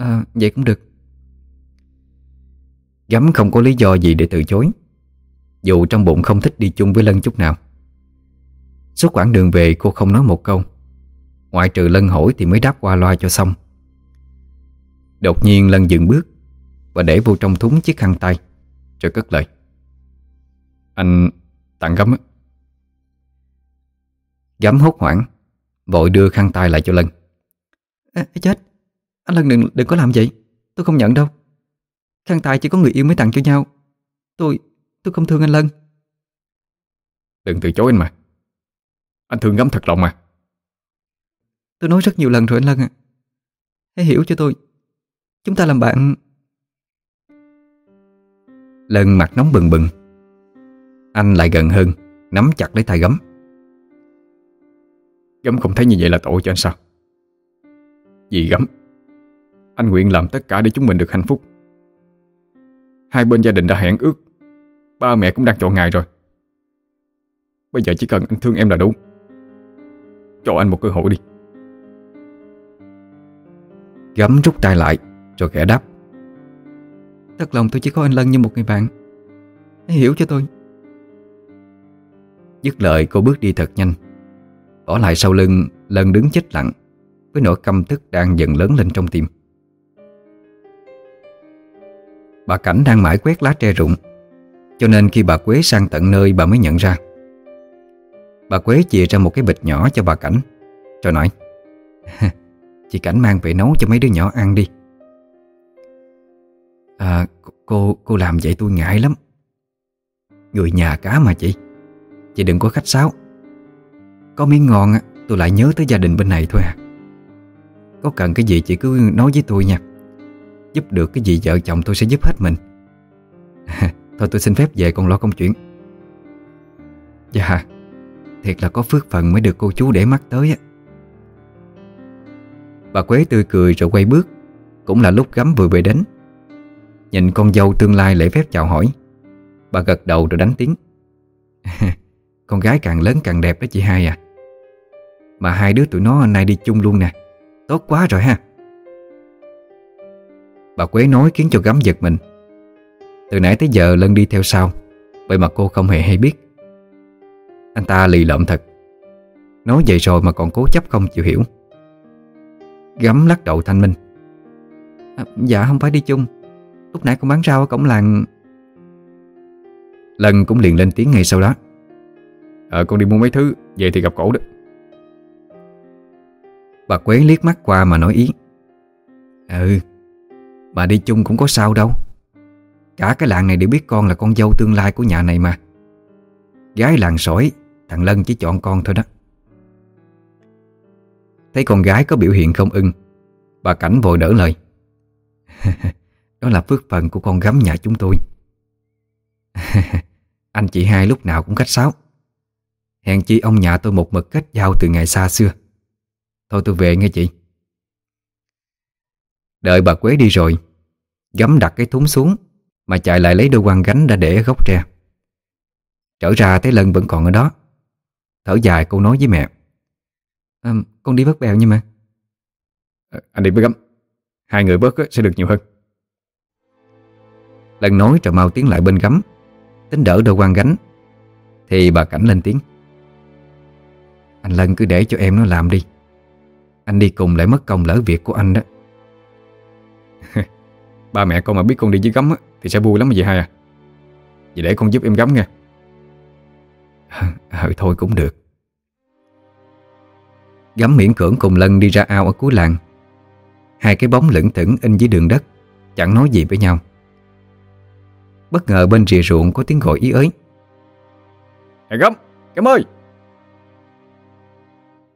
à, Vậy cũng được. Gấm không có lý do gì để từ chối Dù trong bụng không thích đi chung với Lân chút nào. Suốt quãng đường về cô không nói một câu. Ngoại trừ Lân hỏi thì mới đáp qua loa cho xong. Đột nhiên Lân dừng bước Và để vô trong thúng chiếc khăn tay Rồi cất lời. Anh tặng gấm á. Gấm hốt hoảng Vội đưa khăn tay lại cho Lân. À, Chết. Anh Lân đừng, đừng có làm vậy. Tôi không nhận đâu. Khăn tay chỉ có người yêu mới tặng cho nhau. Tôi, tôi không thương anh Lân. Đừng từ chối anh mà. Anh thương gấm thật lòng mà. Tôi nói rất nhiều lần rồi anh Lân à Hãy hiểu cho tôi. Chúng ta làm bạn. Lân mặt nóng bừng bừng. Anh lại gần hơn Nắm chặt lấy tay gấm. Gấm không thấy như vậy là tội cho anh sao? Vì gấm Anh nguyện làm tất cả để chúng mình được hạnh phúc. Hai bên gia đình đã hẹn ước. Ba mẹ cũng đang chọn ngày rồi. Bây giờ chỉ cần anh thương em là đủ. Cho anh một cơ hội đi. Gấm rút tay lại Rồi khẽ đáp. Thật lòng tôi chỉ có anh Lân như một người bạn. Hãy hiểu cho tôi. Dứt lời cô bước đi thật nhanh. Bỏ lại sau lưng Lân đứng chết lặng Với nỗi căm tức đang dần lớn lên trong tim Bà Cảnh đang mãi quét lá tre rụng. Cho nên khi bà Quế sang tận nơi, bà mới nhận ra. Bà Quế chìa ra một cái bịch nhỏ cho bà Cảnh, Rồi nói, Chị Cảnh mang về nấu cho mấy đứa nhỏ ăn đi. À cô cô làm vậy tôi ngại lắm. Người nhà cá mà chị Chị đừng có khách sáo. Có miếng ngon Tôi lại nhớ tới gia đình bên này thôi à. Có cần cái gì chị cứ nói với tôi nha. Giúp được cái gì vợ chồng tôi sẽ giúp hết mình. Thôi tôi xin phép về còn lo công chuyện. Dạ Thiệt là có phước phần mới được cô chú để mắt tới á. Bà Quế tươi cười rồi quay bước, Cũng là lúc gắm vừa về đến. Nhìn con dâu tương lai lễ phép chào hỏi, Bà gật đầu rồi đánh tiếng. Con gái càng lớn càng đẹp đó chị hai à. Mà hai đứa tụi nó nay đi chung luôn nè. Tốt quá rồi ha. Bà Quế nói khiến cho gắm giật mình. Từ nãy tới giờ Lân đi theo sau Vậy mà cô không hề hay biết. Anh ta lì lợm thật. Nói vậy rồi mà còn cố chấp không chịu hiểu. Gắm lắc đầu thanh minh. À, Dạ không phải đi chung. Lúc nãy con bán rau ở cổng làng. Lần cũng liền lên tiếng ngay sau đó. Ờ con đi mua mấy thứ Về thì gặp cổ đó. Bà Quế liếc mắt qua mà nói ý. Ừ Bà đi chung cũng có sao đâu. Cả cái làng này đều biết con là con dâu tương lai của nhà này mà. Gái làng sỏi, Thằng Lân chỉ chọn con thôi đó. Thấy con gái có biểu hiện không ưng, Bà Cảnh vội đỡ lời. Đó là phước phần của con gắm nhà chúng tôi. Anh chị hai lúc nào cũng cách sáo. Hẹn chi ông nhà tôi một mực kết giao từ ngày xa xưa. Thôi tôi về nghe chị. Đợi bà Quế đi rồi Gắm đặt cái thúng xuống Mà chạy lại lấy đôi quăng gánh đã để ở gốc tre. Trở ra thấy Lân vẫn còn ở đó. Thở dài cô nói với mẹ. À, Con đi vớt bèo nhưng mà. À, Anh đi với gắm Hai người bớt sẽ được nhiều hơn. Lân nói rồi mau tiến lại bên gắm Tính đỡ đôi quăng gánh Thì bà Cảnh lên tiếng. Anh Lân cứ để cho em nó làm đi. Anh đi cùng lại mất công lỡ việc của anh đó Ba mẹ con mà biết con đi với gắm Thì sẽ vui lắm mà chị hai à. Vậy để con giúp em gắm nha Ừ thôi cũng được. Gắm miễn cưỡng cùng Lân đi ra ao ở cuối làng. Hai cái bóng lững thững in dưới đường đất Chẳng nói gì với nhau. Bất ngờ bên rìa ruộng có tiếng gọi ý ới. Hãy gắm, gắm ơi!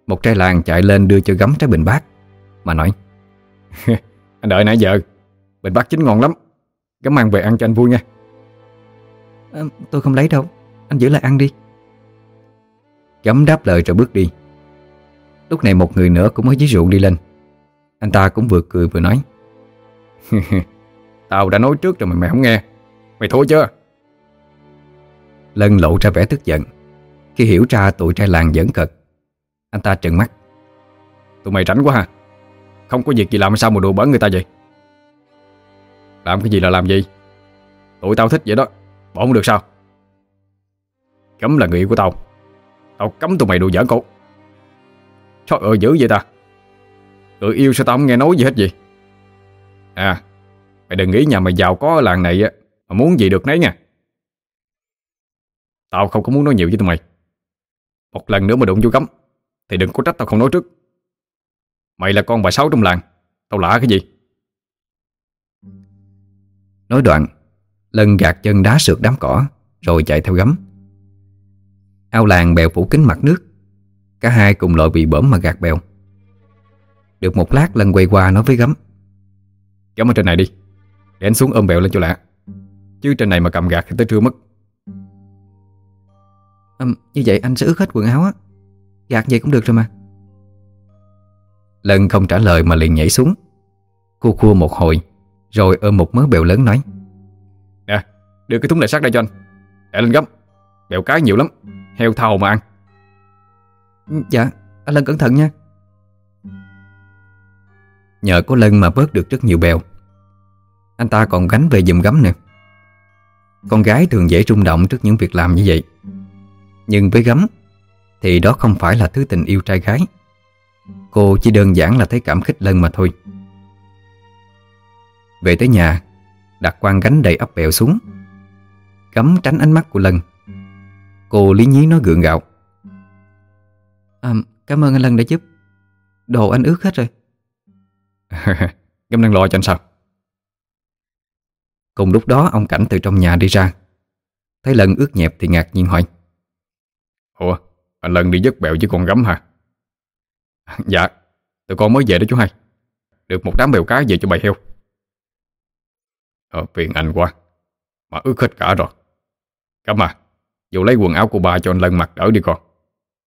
Một trai làng chạy lên đưa cho gắm trái bình bát Mà nói Anh đợi nãy giờ Bình bát chín ngon lắm. Gắm mang về ăn cho anh vui nha. À, Tôi không lấy đâu. Anh giữ lại ăn đi. Gắm đáp lời rồi bước đi. Lúc này một người nữa cũng mới dưới ruộng đi lên. Anh ta cũng vừa cười vừa nói. Tao đã nói trước rồi mà mày không nghe. Mày thua chưa? Lân lộ ra vẻ tức giận. Khi hiểu ra tụi trai làng giỡn cợt Anh ta trừng mắt. Tụi mày rảnh quá ha. Không có việc gì làm sao mà đùa bỡn người ta vậy làm cái gì là làm gì? Tụi tao thích vậy đó. Bỏ không được sao? Cấm là người yêu của tao. Tao cấm tụi mày đùa giỡn cô Trời ơi, dữ vậy ta. Người yêu sao tao không nghe nói gì hết gì À Mày đừng nghĩ nhà mày giàu có ở làng này á, Mà muốn gì được nấy nha. Tao không có muốn nói nhiều với tụi mày. Một lần nữa mà đụng vô cấm, Thì đừng có trách tao không nói trước. Mày là con bà Sáu trong làng, Tao lạ cái gì? Nói đoạn Lân gạt chân đá sượt đám cỏ Rồi chạy theo gấm. Ao làng bèo phủ kính mặt nước Cả hai cùng lội bị bỡm mà gạt bèo. Được một lát Lân quay qua nói với gấm Gấm ở trên này đi Để anh xuống ôm bèo lên cho lạ Chứ trên này mà cầm gạt thì tới trưa mất. À, Như vậy anh sẽ ướt hết quần áo á. Gạt vậy cũng được rồi mà. Lân không trả lời mà liền nhảy xuống. Cua cua một hồi Rồi ôm một mớ bèo lớn nói. Nè đưa cái thúng lại sát đây cho anh. Để lên gấm. Bèo cái nhiều lắm. Heo thao mà ăn. Dạ anh Lân cẩn thận nha. Nhờ có Lân mà bớt được rất nhiều bèo. Anh ta còn gánh về dùm gấm nè. Con gái thường dễ rung động trước những việc làm như vậy. Nhưng với gấm Thì đó không phải là thứ tình yêu trai gái. Cô chỉ đơn giản là thấy cảm khích Lân mà thôi Về tới nhà Đặt quan gánh đầy ấp bèo xuống Cấm tránh ánh mắt của Lân. Cô lý nhí nói gượng gạo. À, Cảm ơn anh Lân đã giúp. Đồ anh ướt hết rồi. Gấm đang lo cho anh sao? Cùng lúc đó ông Cảnh từ trong nhà đi ra. Thấy Lân ướt nhẹp thì ngạc nhiên hỏi. Ủa anh Lân đi dứt bèo với con gấm hả? Dạ Tụi con mới về đó chú hai. Được một đám bèo cá về cho bầy heo Ờ phiền anh. Quá Mà ướt hết cả rồi. Cấm à Dù lấy quần áo của bà cho anh Lân mặc đỡ đi con.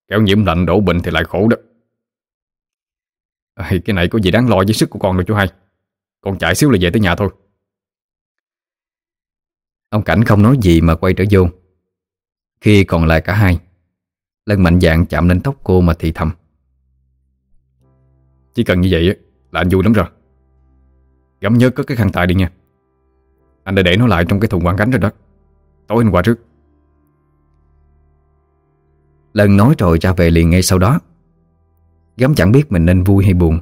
Kéo nhiễm lạnh đổ bệnh thì lại khổ đó. À, Cái này có gì đáng lo với sức của con đâu chú hai. Con chạy xíu là về tới nhà thôi. Ông Cảnh không nói gì mà quay trở vô. Khi còn lại cả hai Lân mạnh dạng chạm lên tóc cô mà thì thầm. Chỉ cần như vậy là anh vui lắm rồi. Gắm nhớ cất cái khăn tài đi nha. Anh đã để nó lại trong cái thùng quảng cánh rồi đó. Tối anh qua trước. Lần nói rồi ra về liền ngay sau đó. Gắm chẳng biết mình nên vui hay buồn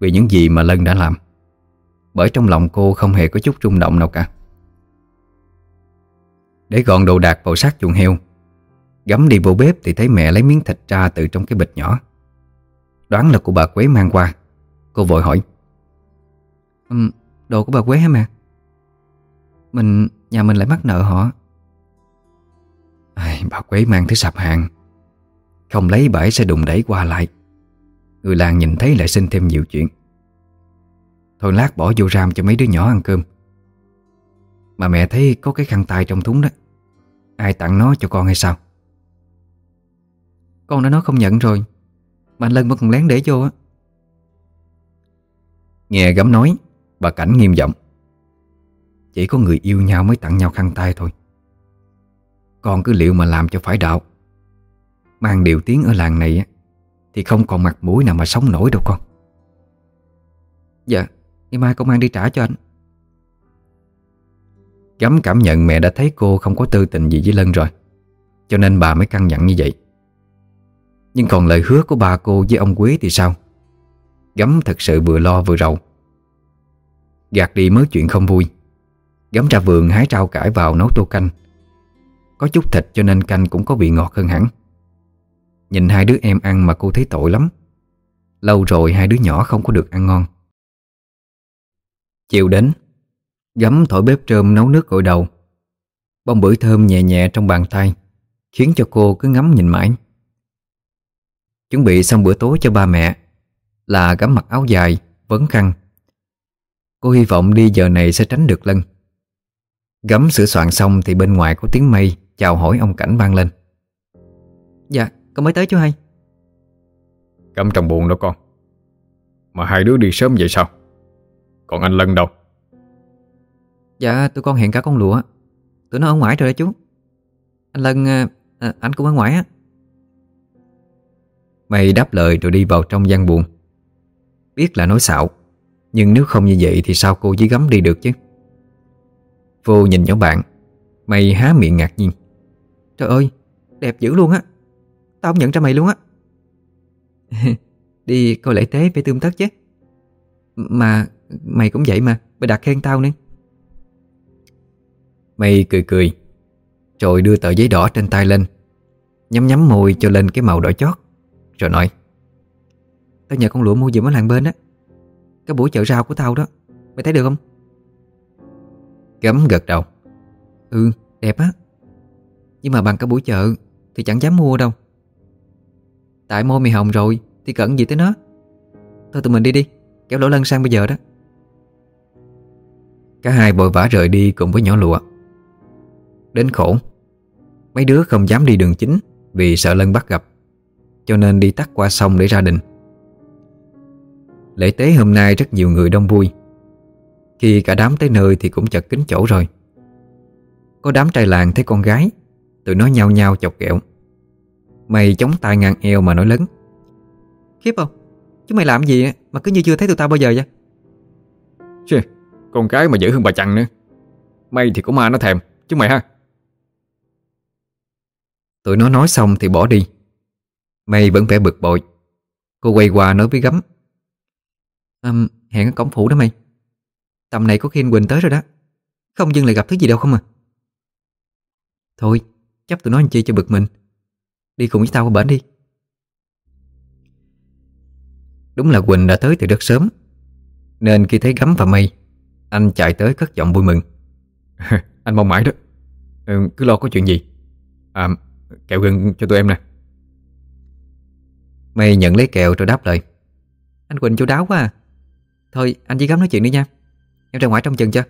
Vì những gì mà Lân đã làm. Bởi trong lòng cô không hề có chút rung động nào cả. Để gọn đồ đạc vào sát chuồng heo Gắm đi vô bếp thì thấy mẹ lấy miếng thịt ra từ trong cái bịch nhỏ. Đoán là của bà Quế mang qua. Cô vội hỏi um, Đồ của bà Quế hả mẹ? Mình, nhà mình lại mắc nợ họ. Ai, Bà Quế mang thứ sạp hàng. Không lấy bãi sẽ đùng đẩy qua lại. Người làng nhìn thấy lại xin thêm nhiều chuyện. Thôi lát bỏ vô ram cho mấy đứa nhỏ ăn cơm. Mà mẹ thấy có cái khăn tay trong thúng đó. Ai tặng nó cho con hay sao? Con đã nói không nhận rồi. Mà anh Lân vẫn còn lén để vô á. Nghe gấm nói Bà Cảnh nghiêm giọng. Chỉ có người yêu nhau mới tặng nhau khăn tay thôi. Con cứ liệu mà làm cho phải đạo. Mang điều tiếng ở làng này á, Thì không còn mặt mũi nào mà sống nổi đâu con. Dạ Ngày mai con mang đi trả cho anh. Gấm cảm nhận mẹ đã thấy cô không có tư tình gì với Lân rồi, Cho nên bà mới căng dặn như vậy. Nhưng còn lời hứa của bà cô với ông Quý thì sao? Gấm thật sự vừa lo vừa rầu. Gạt đi mới chuyện không vui. Gấm ra vườn hái rau cải vào nấu tô canh. Có chút thịt cho nên canh cũng có vị ngọt hơn hẳn. Nhìn hai đứa em ăn mà cô thấy tội lắm. Lâu rồi hai đứa nhỏ không có được ăn ngon. Chiều đến Gấm thổi bếp trơm nấu nước gội đầu. Bông bưởi thơm nhẹ nhẹ trong bàn tay, Khiến cho cô cứ ngắm nhìn mãi. Chuẩn bị xong bữa tối cho ba mẹ, Là gấm mặc áo dài, Vấn khăn. Cô hy vọng đi giờ này sẽ tránh được lân. Gấm sửa soạn xong Thì bên ngoài có tiếng mây Chào hỏi ông Cảnh vang lên. Dạ con mới tới chú hai. Cắm trong buồn đó con. Mà hai đứa đi sớm vậy sao? Còn anh Lân đâu? Dạ tụi con hẹn cả con lụa. Tụi nó ở ngoài rồi đó chú. Anh Lân à, à, Anh cũng ở ngoài á. Mày đáp lời rồi đi vào trong gian buồn Biết là nói xạo Nhưng nếu không như vậy thì sao cô với gấm đi được chứ Vô nhìn nhỏ bạn. Mày há miệng ngạc nhiên. Trời ơi, Đẹp dữ luôn á. Tao không nhận ra mày luôn á. Đi coi lễ tế phải tươm tất chứ. Mà Mày cũng vậy mà, Mày đặt khen tao nữa Mày cười cười. Rồi đưa tờ giấy đỏ trên tay lên. Nhắm nhắm môi cho lên cái màu đỏ chót. Rồi nói. Tao nhờ con lụa mua giùm ở làng bên á. Cái buổi chợ rau của tao đó, Mày thấy được không? Gấm gật đầu. Ừ đẹp á. Nhưng mà bằng cái buổi chợ Thì chẳng dám mua đâu. Tại môi mì hồng rồi Thì cẩn gì tới nó. Thôi tụi mình đi đi, Kéo lỗ lân sang bây giờ đó. Cả hai vội vã rời đi cùng với nhỏ lụa. Đến khổ, Mấy đứa không dám đi đường chính Vì sợ lân bắt gặp, Cho nên đi tắt qua sông để ra đình. Lễ tế hôm nay rất nhiều người đông vui. Khi cả đám tới nơi thì cũng chật kín chỗ rồi. Có đám trai làng thấy con gái Tụi nó nhao nhao chọc kẹo Mày chống tay ngang eo mà nói lớn. Khiếp không? Chúng mày làm gì mà cứ như chưa thấy tụi tao bao giờ vậy? Chứ, con cái mà dữ hơn bà chằn nữa. May thì có ma nó thèm Chứ mày ha. Tụi nó nói xong thì bỏ đi. Mày vẫn vẻ bực bội. Cô quay qua nói với gấm. Um, Hẹn ở cổng phủ đó mày Tầm này có khi anh Quỳnh tới rồi đó. Không dưng lại gặp thứ gì đâu không à? Thôi Chấp tụi nó anh chi cho bực mình. Đi cùng với tao qua bển đi. Đúng là Quỳnh đã tới từ rất sớm Nên khi thấy gấm và mây Anh chạy tới cất giọng vui mừng. Anh mong mãi đó. Ừ, Cứ lo có chuyện gì. À kẹo gừng cho tụi em nè. Mây nhận lấy kẹo rồi đáp lời. Anh Quỳnh chú đáo quá à. Thôi anh với gấm nói chuyện đi nha. Em ra ngoài trong chừng cho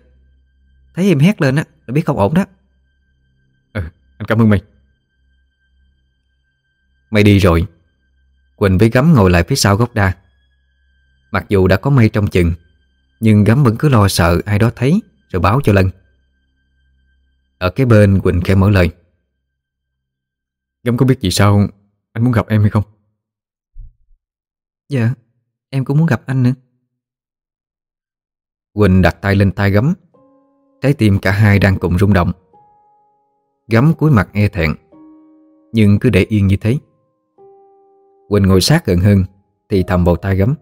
Thấy em hét lên á là biết không ổn đó. Ừ anh cảm ơn mày. Mây đi rồi. Quỳnh với gấm ngồi lại phía sau gốc đa. Mặc dù đã có mây trong chừng Nhưng gấm vẫn cứ lo sợ ai đó thấy Rồi báo cho Lân. Ở cái bên Quỳnh khẽ mở lời. Gấm có biết gì sao Anh muốn gặp em hay không? Dạ Em cũng muốn gặp anh nữa Quỳnh đặt tay lên tay gấm. Trái tim cả hai đang cùng rung động. Gấm cúi mặt e thẹn, Nhưng cứ để yên như thế. Quỳnh ngồi sát gần hơn Thì thầm vào tai gấm.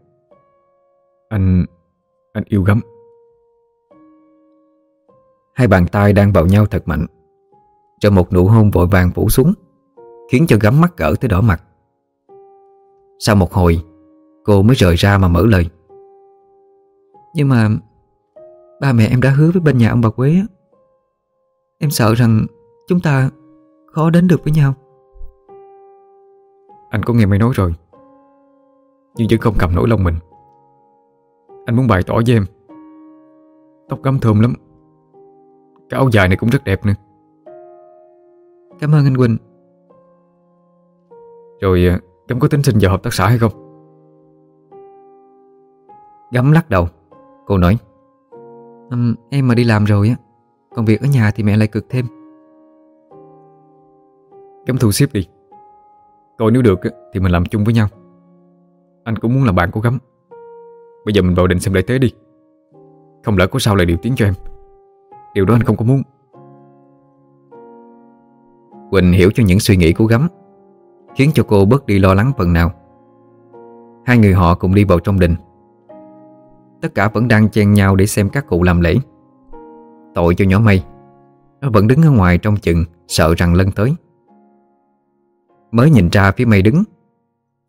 Anh... anh yêu gấm. Hai bàn tay đang vào nhau thật mạnh, cho một nụ hôn vội vàng phủ xuống, Khiến cho gấm mắt cỡ tới đỏ mặt. Sau một hồi, Cô mới rời ra mà mở lời. Nhưng mà Ba mẹ em đã hứa với bên nhà ông bà Quế á. Em sợ rằng Chúng ta khó đến được với nhau. Anh có nghe mày nói rồi Nhưng vẫn không cầm nổi lòng mình. Anh muốn bày tỏ với em. Tóc gấm thơm lắm. Cái áo dài này cũng rất đẹp nữa. Cảm ơn anh Quỳnh. Rồi à, Gấm có tính xin vào hợp tác xã hay không? Gấm lắc đầu Cô nói um, Em mà đi làm rồi á Còn việc ở nhà thì mẹ lại cực thêm. Cấm thu xếp đi. Coi nếu được thì mình làm chung với nhau. Anh cũng muốn làm bạn của Gấm Bây giờ mình vào định xem lễ tế đi. Không lỡ có sao lại điều tiếng cho em. Điều đó anh không có muốn. Quỳnh hiểu cho những suy nghĩ của Gấm Khiến cho cô bớt đi lo lắng phần nào. Hai người họ cùng đi vào trong đình. Tất cả vẫn đang chen nhau để xem các cụ làm lễ. Tội cho nhỏ mây Nó vẫn đứng ở ngoài trong chừng Sợ rằng lân tới. Mới nhìn ra phía mây đứng.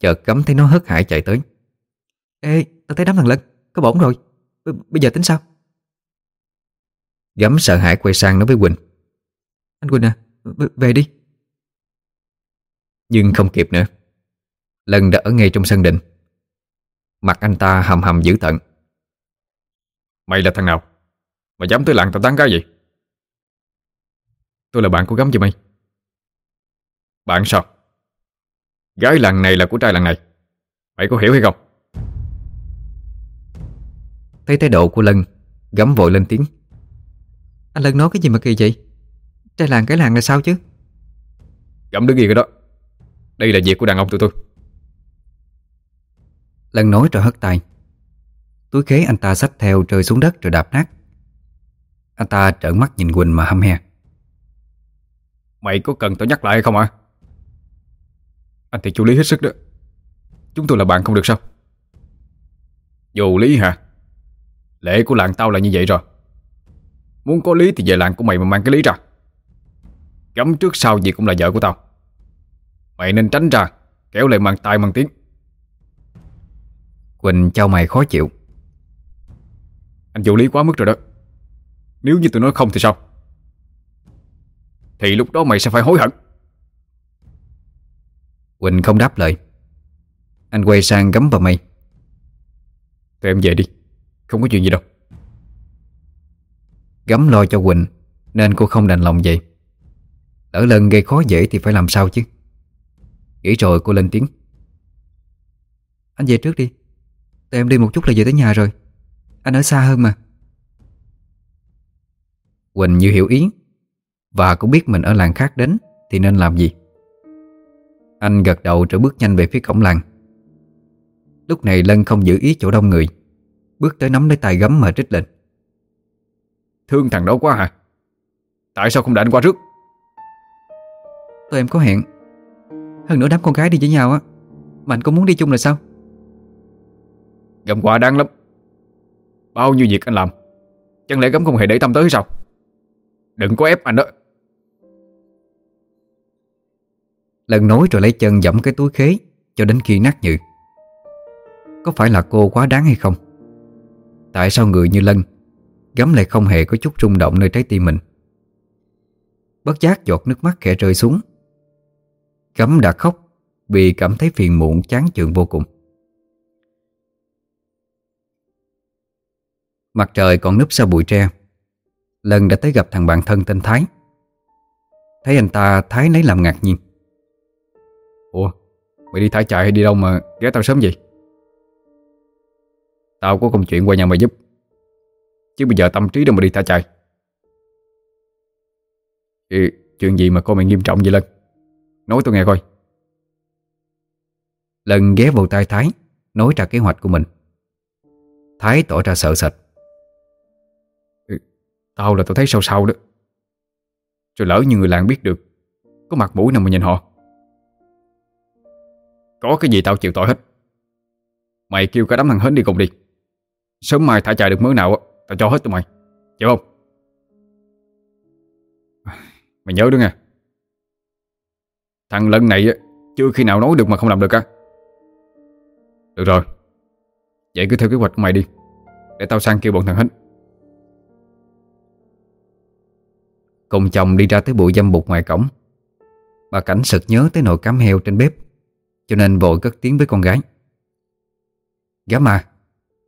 Chợt cấm thấy nó hớt hải chạy tới. Ê, tao thấy đám thằng Lân Có bổng rồi. B Bây giờ tính sao? Gấm sợ hãi quay sang nói với Quỳnh. Anh Quỳnh à, về đi. Nhưng không kịp nữa. Lân đã ở ngay trong sân định Mặt anh ta hầm hầm dữ tận. Mày là thằng nào? Mà dám tới làng tao tán cái gì Tôi là bạn của gấm chị mày? Bạn sao? Gái làng này là của trai làng này. Mày có hiểu hay không? Thấy thái độ của Lân Gấm vội lên tiếng. Anh Lân nói cái gì mà kỳ vậy? Trai làng cái làng là sao chứ? Gấm đứng yên cái đó. Đây là việc của đàn ông tụi tôi. Lân nói rồi hất tay Túi khế anh ta xách theo rơi xuống đất rồi đạp nát. Anh ta trợn mắt nhìn Quỳnh mà hăm he. Mày có cần tao nhắc lại hay không hả? Anh thì chú Lý hết sức đó. Chúng tôi là bạn không được sao? Dù Lý hả? Lễ của làng tao là như vậy rồi. Muốn có lý thì về làng của mày mà mang cái lý ra. Gấm trước sau gì cũng là vợ của tao. Mày nên tránh ra Kéo lại mang tay mang tiếng. Quỳnh trao mày khó chịu Anh vô lý quá mức rồi đó. Nếu như tôi nói không thì sao? Thì lúc đó mày sẽ phải hối hận. Quỳnh không đáp lời. Anh quay sang gấm vào mây Tụi em về đi. Không có chuyện gì đâu. Gấm lo cho Quỳnh Nên cô không đành lòng vậy. Lỡ lần gây khó dễ thì phải làm sao chứ? Nghĩ rồi cô lên tiếng. Anh về trước đi. Tụi em đi một chút là về tới nhà rồi Anh ở xa hơn mà. Quỳnh như hiểu ý Và cũng biết mình ở làng khác đến Thì nên làm gì. Anh gật đầu rồi bước nhanh về phía cổng làng. Lúc này Lân không giữ ý chỗ đông người Bước tới nắm lấy tay gấm mà trích lên Thương thằng đó quá hả Tại sao không để anh qua trước? Tụi em có hẹn. Hơn nữa đám con gái đi với nhau á Mà anh cũng muốn đi chung là sao? Gầm quá đáng lắm Bao nhiêu việc anh làm? Chẳng lẽ gấm không hề để tâm tới sao? Đừng có ép anh đó. Lần nói rồi lấy chân dẫm cái túi khế Cho đến khi nát nhừ. Có phải là cô quá đáng hay không? Tại sao người như Lân Gấm lại không hề có chút rung động nơi trái tim mình? Bất giác giọt nước mắt khẽ rơi xuống. Gấm đã khóc Vì cảm thấy phiền muộn chán chường vô cùng. Mặt trời còn núp sau bụi tre. Lần đã tới gặp thằng bạn thân tên Thái. Thấy anh ta Thái lấy làm ngạc nhiên. Ủa Mày đi thả chạy hay đi đâu mà ghé tao sớm vậy? Tao có công chuyện qua nhà mày giúp. Chứ bây giờ tâm trí đâu mà đi thả chạy. Ừ, Chuyện gì mà cô mày nghiêm trọng vậy Lân? Nói tôi nghe coi. Lần ghé vào tai Thái Nói ra kế hoạch của mình. Thái tỏ ra sợ sệt Tao là tao thấy sao sao đó. Rồi lỡ như người làng biết được, Có mặt mũi nào mà nhìn họ. Có cái gì tao chịu tội hết. Mày kêu cả đám thằng hến đi cùng đi. Sớm mai thả chạy được mớ nào Tao cho hết tụi mày. Chịu không? Mày nhớ đó nha Thằng lần này Chưa khi nào nói được mà không làm được á. Được rồi. Vậy cứ theo kế hoạch của mày đi, Để tao sang kêu bọn thằng hết Cùng chồng đi ra tới bụi dâm bụt ngoài cổng. Bà Cảnh sực nhớ tới nồi cám heo trên bếp, Cho nên vội cất tiếng với con gái. Gắm mà,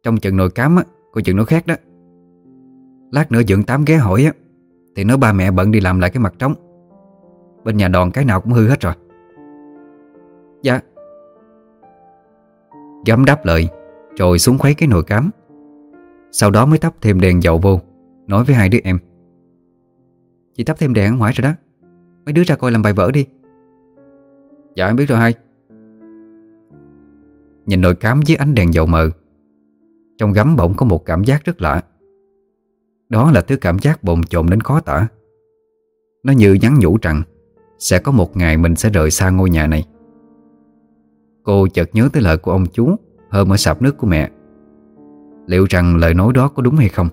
Trong chừng nồi cám á Coi chừng nó khác đó. Lát nữa dưỡng tám ghé hỏi á, Thì nói ba mẹ bận đi làm lại cái mặt trống. Bên nhà đòn cái nào cũng hư hết rồi. Dạ. Gắm đáp lời Rồi xuống khuấy cái nồi cám. Sau đó mới tắp thêm đèn dầu vô, Nói với hai đứa em. Chị thắp thêm đèn ở ngoài rồi đó. Mấy đứa ra coi làm bài vở đi. Dạ em biết rồi, hai. Nhìn nồi cám dưới ánh đèn dầu mờ, Trong gấm bỗng có một cảm giác rất lạ. Đó là thứ cảm giác bồn chồn đến khó tả. Nó như nhắn nhủ rằng Sẽ có một ngày mình sẽ rời xa ngôi nhà này. Cô chợt nhớ tới lời của ông chú Hôm ở sạp nước của mẹ. Liệu rằng lời nói đó có đúng hay không?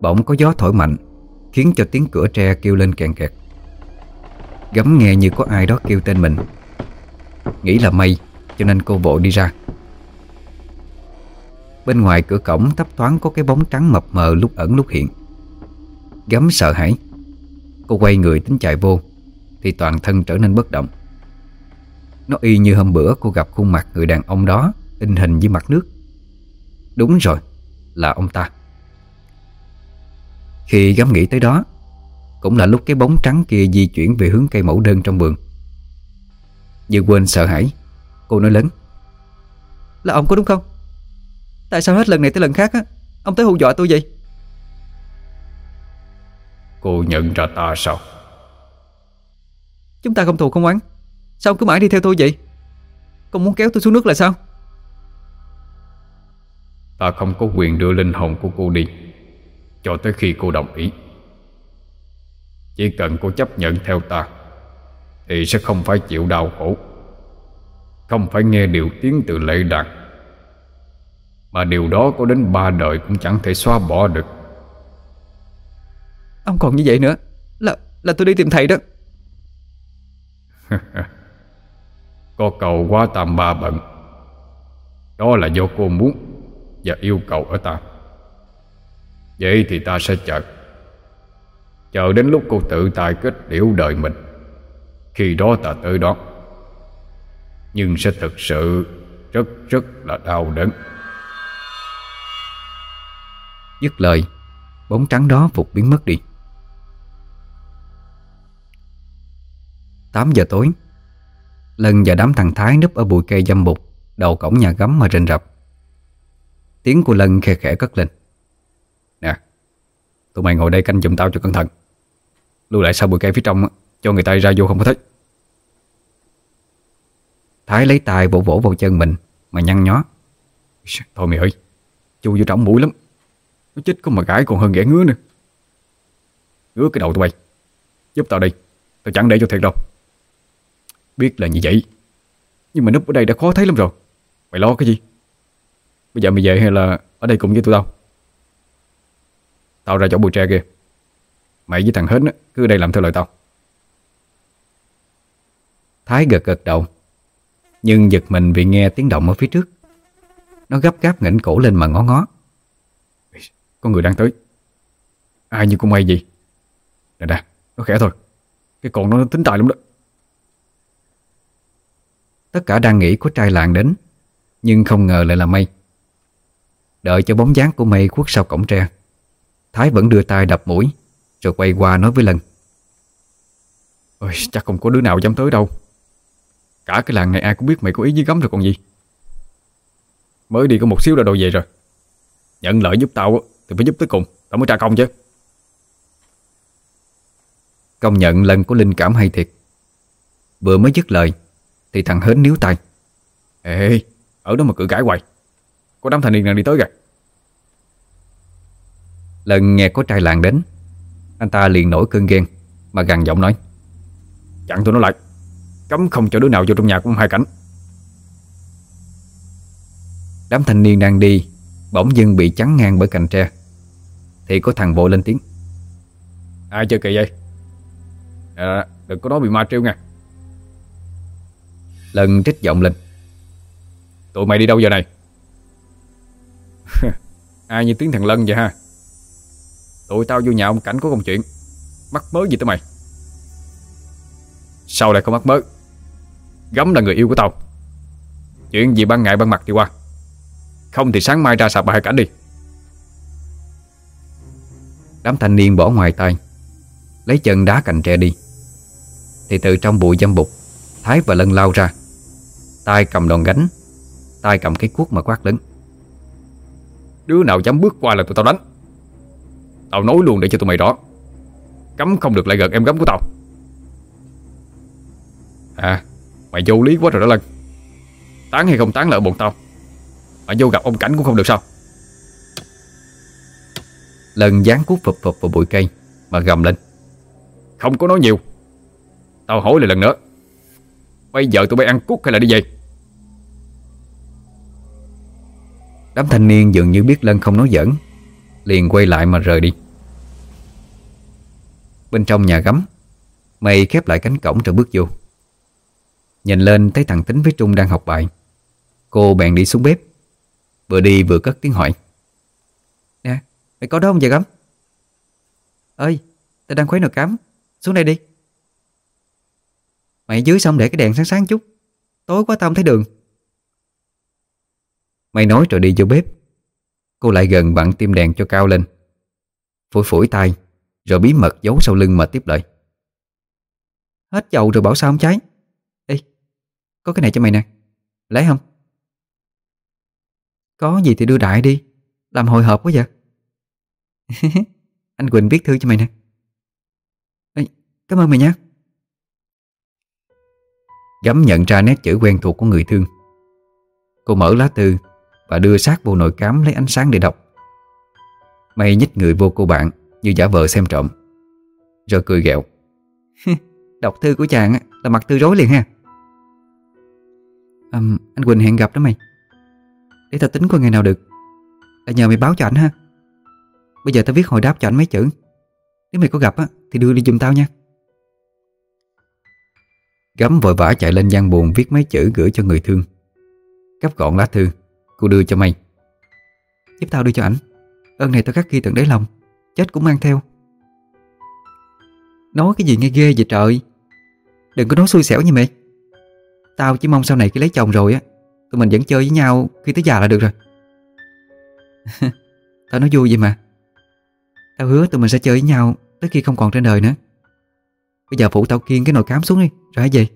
Bỗng có gió thổi mạnh, Khiến cho tiếng cửa tre kêu lên kèn kẹt. Gấm nghe như có ai đó kêu tên mình. Nghĩ là mây Cho nên cô vội đi ra. Bên ngoài cửa cổng thấp thoáng có cái bóng trắng mập mờ lúc ẩn lúc hiện. Gấm sợ hãi. Cô quay người tính chạy vô, Thì toàn thân trở nên bất động. Nó y như hôm bữa cô gặp khuôn mặt người đàn ông đó, In hình với mặt nước. Đúng rồi, Là ông ta. Khi gấm nghĩ tới đó Cũng là lúc cái bóng trắng kia di chuyển về hướng cây mẫu đơn trong vườn. Như quên sợ hãi Cô nói lớn Là ông có đúng không? Tại sao hết lần này tới lần khác á Ông tới hù dọa tôi vậy? Cô nhận ra ta sao? Chúng ta không thù không oán Sao ông cứ mãi đi theo tôi vậy? Còn muốn kéo tôi xuống nước là sao? Ta không có quyền đưa linh hồn của cô đi Cho tới khi cô đồng ý. Chỉ cần cô chấp nhận theo ta Thì sẽ không phải chịu đau khổ Không phải nghe điều tiếng từ lệ đàn. Mà điều đó có đến ba đời cũng chẳng thể xóa bỏ được. Ông còn như vậy nữa Là là tôi đi tìm thầy đó. Có cầu quá tam ba bận. Đó là do cô muốn Và yêu cầu ở ta Vậy thì ta sẽ chờ. Chờ đến lúc cô tự tài kết liễu đời mình. Khi đó ta tới đó. Nhưng sẽ thực sự Rất rất là đau đớn. Dứt lời, Bóng trắng đó vụt biến mất đi. 8 giờ tối, Lân và đám thằng Thái núp ở bụi cây dâm bụt, Đầu cổng nhà gấm mà rình rập. Tiếng của Lân khe khẽ cất lên. Tụi mày ngồi đây canh giùm tao cho cẩn thận. Lưu lại sau bụi cây phía trong Cho người ta ra vô không có thấy Thái lấy tay vỗ vỗ vào chân mình Mà nhăn nhó. Thôi mày ơi Chu vô trong mũi lắm. Nó chích có mà gãi còn hơn ghẻ ngứa nữa. Ngứa cái đầu tụi mày, Giúp tao đi Tao chẳng để cho thiệt đâu. Biết là như vậy Nhưng mà núp ở đây đã khó thấy lắm rồi. Mày lo cái gì? Bây giờ mày về hay là ở đây cùng với tụi tao? Tao ra chỗ bụi tre kia Mày với thằng Hến cứ đây làm theo lời tao. Thái gật gật đầu Nhưng giật mình vì nghe tiếng động ở phía trước. Nó gấp gáp ngẩng cổ lên mà ngó ngó. Có người đang tới. Ai như cũng may gì Nè nè, nó khẽ thôi. Cái con nó tính tài lắm đó. Tất cả đang nghĩ có trai làng đến Nhưng không ngờ lại là mây. Đợi cho bóng dáng của mây khuất sau cổng tre. Thái vẫn đưa tay đập mũi Rồi quay qua nói với Lân. Ôi, Chắc không có đứa nào dám tới đâu. Cả cái làng này ai cũng biết mày có ý với gấm rồi còn gì. Mới đi có một xíu là đồ về rồi. Nhận lợi giúp tao Thì phải giúp tới cùng. Tao mới trả công chứ. Công nhận Lân có linh cảm hay thiệt. Vừa mới dứt lời Thì thằng Hến níu tay. Ê ở đó mà cự cãi hoài. Có đám thanh niên đang đi tới kìa. Lần nghe có trai làng đến. Anh ta liền nổi cơn ghen Mà gằn giọng nói. Chặn tụi nó lại. Cấm không cho đứa nào vô trong nhà của hai cảnh. Đám thanh niên đang đi Bỗng dưng bị chắn ngang bởi cành tre. Thì có thằng vội lên tiếng. Ai chơi kỳ vậy? À, Đừng có nói bị ma trêu nha. Lần trích giọng lên. Tụi mày đi đâu giờ này? Ai như tiếng thằng Lân vậy ha? Tụi tao vô nhà ông Cảnh có công chuyện. Mắc mớ gì tới mày? Sao lại không mắc mớ Gấm là người yêu của tao. Chuyện gì ban ngày ban mặt thì qua. Không thì sáng mai ra sạp bà hai cảnh đi. Đám thanh niên bỏ ngoài tay, Lấy chân đá cành tre đi. Thì từ trong bụi dâm bụt, Thái và Lân lao ra. Tay cầm đòn gánh, tay cầm cái cuốc mà quát lớn. Đứa nào dám bước qua là tụi tao đánh? Tao nói luôn để cho tụi mày rõ. Cấm không được lại gần em gấm của tao. À Mày vô lý quá rồi đó Lân. Tán hay không tán là ở bọn tao. Mà vô gặp ông Cảnh cũng không được sao. Lần dán cuốc phập phập vào bụi cây Mà gầm lên. Không có nói nhiều. Tao hỏi lại lần nữa. Bây giờ tụi bay ăn cuốc hay là đi về? Đám thanh niên dường như biết Lân không nói giỡn. Liền quay lại mà rời đi. Bên trong nhà gấm Mày khép lại cánh cổng rồi bước vô. Nhìn lên thấy thằng Tính với Trung đang học bài. Cô bèn đi xuống bếp Vừa đi vừa cất tiếng hỏi. Nè, mày có đó không vậy gấm? Ơi, tao đang khuấy nồi cám Xuống đây đi. Mày dưới xong để cái đèn sáng sáng chút Tối quá tao không thấy đường. Mày nói rồi đi vô bếp. Cô lại gần vặn tim đèn cho cao lên. Phủi phủi tay Rồi bí mật giấu sau lưng mà tiếp lời. Hết dầu rồi bảo sao không cháy? Ê Có cái này cho mày nè. Lấy không? Có gì thì đưa đại đi. Làm hồi hộp quá vậy? Anh Quỳnh viết thư cho mày nè. Ê, Cảm ơn mày nha. Gấm nhận ra nét chữ quen thuộc của người thương. Cô mở lá thư và đưa sát vô nồi cám lấy ánh sáng để đọc. Mày nhích người vô cô bạn Như giả vờ xem trộm. Rồi cười ghẹo. Đọc thư của chàng là mặt tư rối liền ha. À, Anh Quỳnh hẹn gặp đó mày. Để tao tính coi ngày nào được. Là nhờ mày báo cho ảnh ha. Bây giờ tao viết hồi đáp cho ảnh mấy chữ. Nếu mày có gặp á Thì đưa đi giùm tao nha. Gấm vội vã chạy lên gian buồn viết mấy chữ gửi cho người thương. Cắp gọn lá thư. Cô đưa cho mày. Giúp tao đưa cho ảnh. Ơn này tao khắc ghi tận đáy lòng. Chết cũng mang theo. Nói cái gì nghe ghê vậy trời. Đừng có nói xui xẻo như mày. Tao chỉ mong sau này khi lấy chồng rồi á Tụi mình vẫn chơi với nhau khi tới già là được rồi. Tao nói vui vậy mà. Tao hứa tụi mình sẽ chơi với nhau Tới khi không còn trên đời nữa. Bây giờ phụ tao kiên cái nồi cám xuống đi Rồi hãy về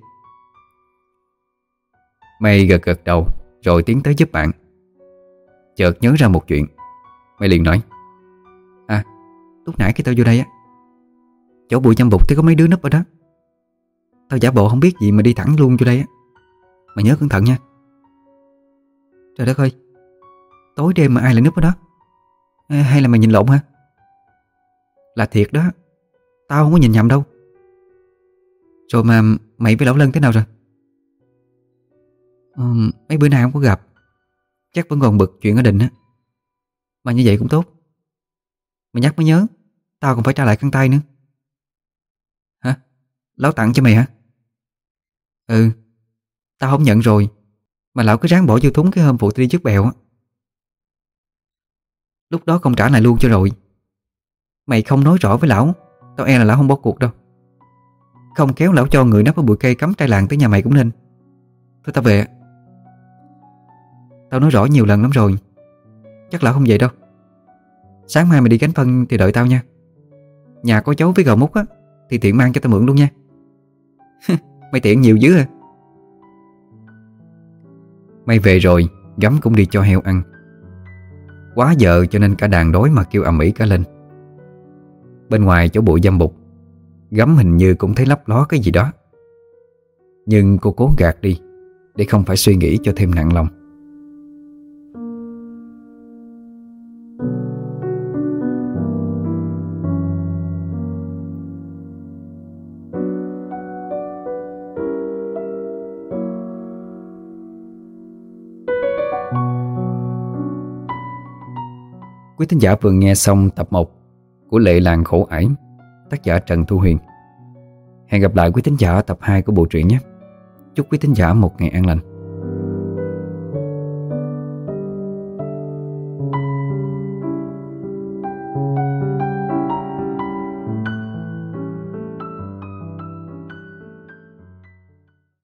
Mày gật gật đầu Rồi tiến tới giúp bạn Chợt nhớ ra một chuyện. Mày liền nói À lúc nãy khi tao vô đây á Chỗ bụi chăm bụt thì có mấy đứa nấp ở đó. Tao giả bộ không biết gì mà đi thẳng luôn vô đây á. Mày nhớ cẩn thận nha. Trời đất ơi Tối đêm mà ai lại núp ở đó? Hay là mày nhìn lộn hả? Là thiệt đó Tao không có nhìn nhầm đâu. Rồi mà mày với Lão Lân thế nào rồi? Ừ, Mấy bữa nay không có gặp. Chắc vẫn còn bực chuyện ở đình á. Mà như vậy cũng tốt. Mày nhắc mới nhớ, Tao còn phải trả lại khăn tay nữa. Hả? Lão tặng cho mày hả? Ừ Tao không nhận rồi. Mà lão cứ ráng bỏ vô thúng cái hôm phụ tao đi trước bèo á. Lúc đó không trả lại luôn cho rồi. Mày không nói rõ với lão, Tao e là lão không bỏ cuộc đâu. Không kéo lão cho người nấp ở bụi cây cắm trai làng tới nhà mày cũng nên. Thôi tao về Tao nói rõ nhiều lần lắm rồi. Chắc là không vậy đâu. Sáng mai mày đi gánh phân thì đợi tao nha. Nhà có cháu với gầu mút á, Thì tiện mang cho tao mượn luôn nha. Mày tiện nhiều dữ à. Mày về rồi Gắm cũng đi cho heo ăn. Quá giờ cho nên cả đàn đói mà kêu ầm ĩ cả lên. Bên ngoài chỗ bụi dâm bụt Gắm hình như cũng thấy lấp ló cái gì đó. Nhưng cô cố gạt đi, Để không phải suy nghĩ cho thêm nặng lòng. Quý thính giả vừa nghe xong tập 1 của Lệ Làng Khổ Ải, tác giả Trần Thu Huyền. Hẹn gặp lại quý thính giả ở tập 2 của bộ truyện nhé. Chúc quý thính giả một ngày an lành.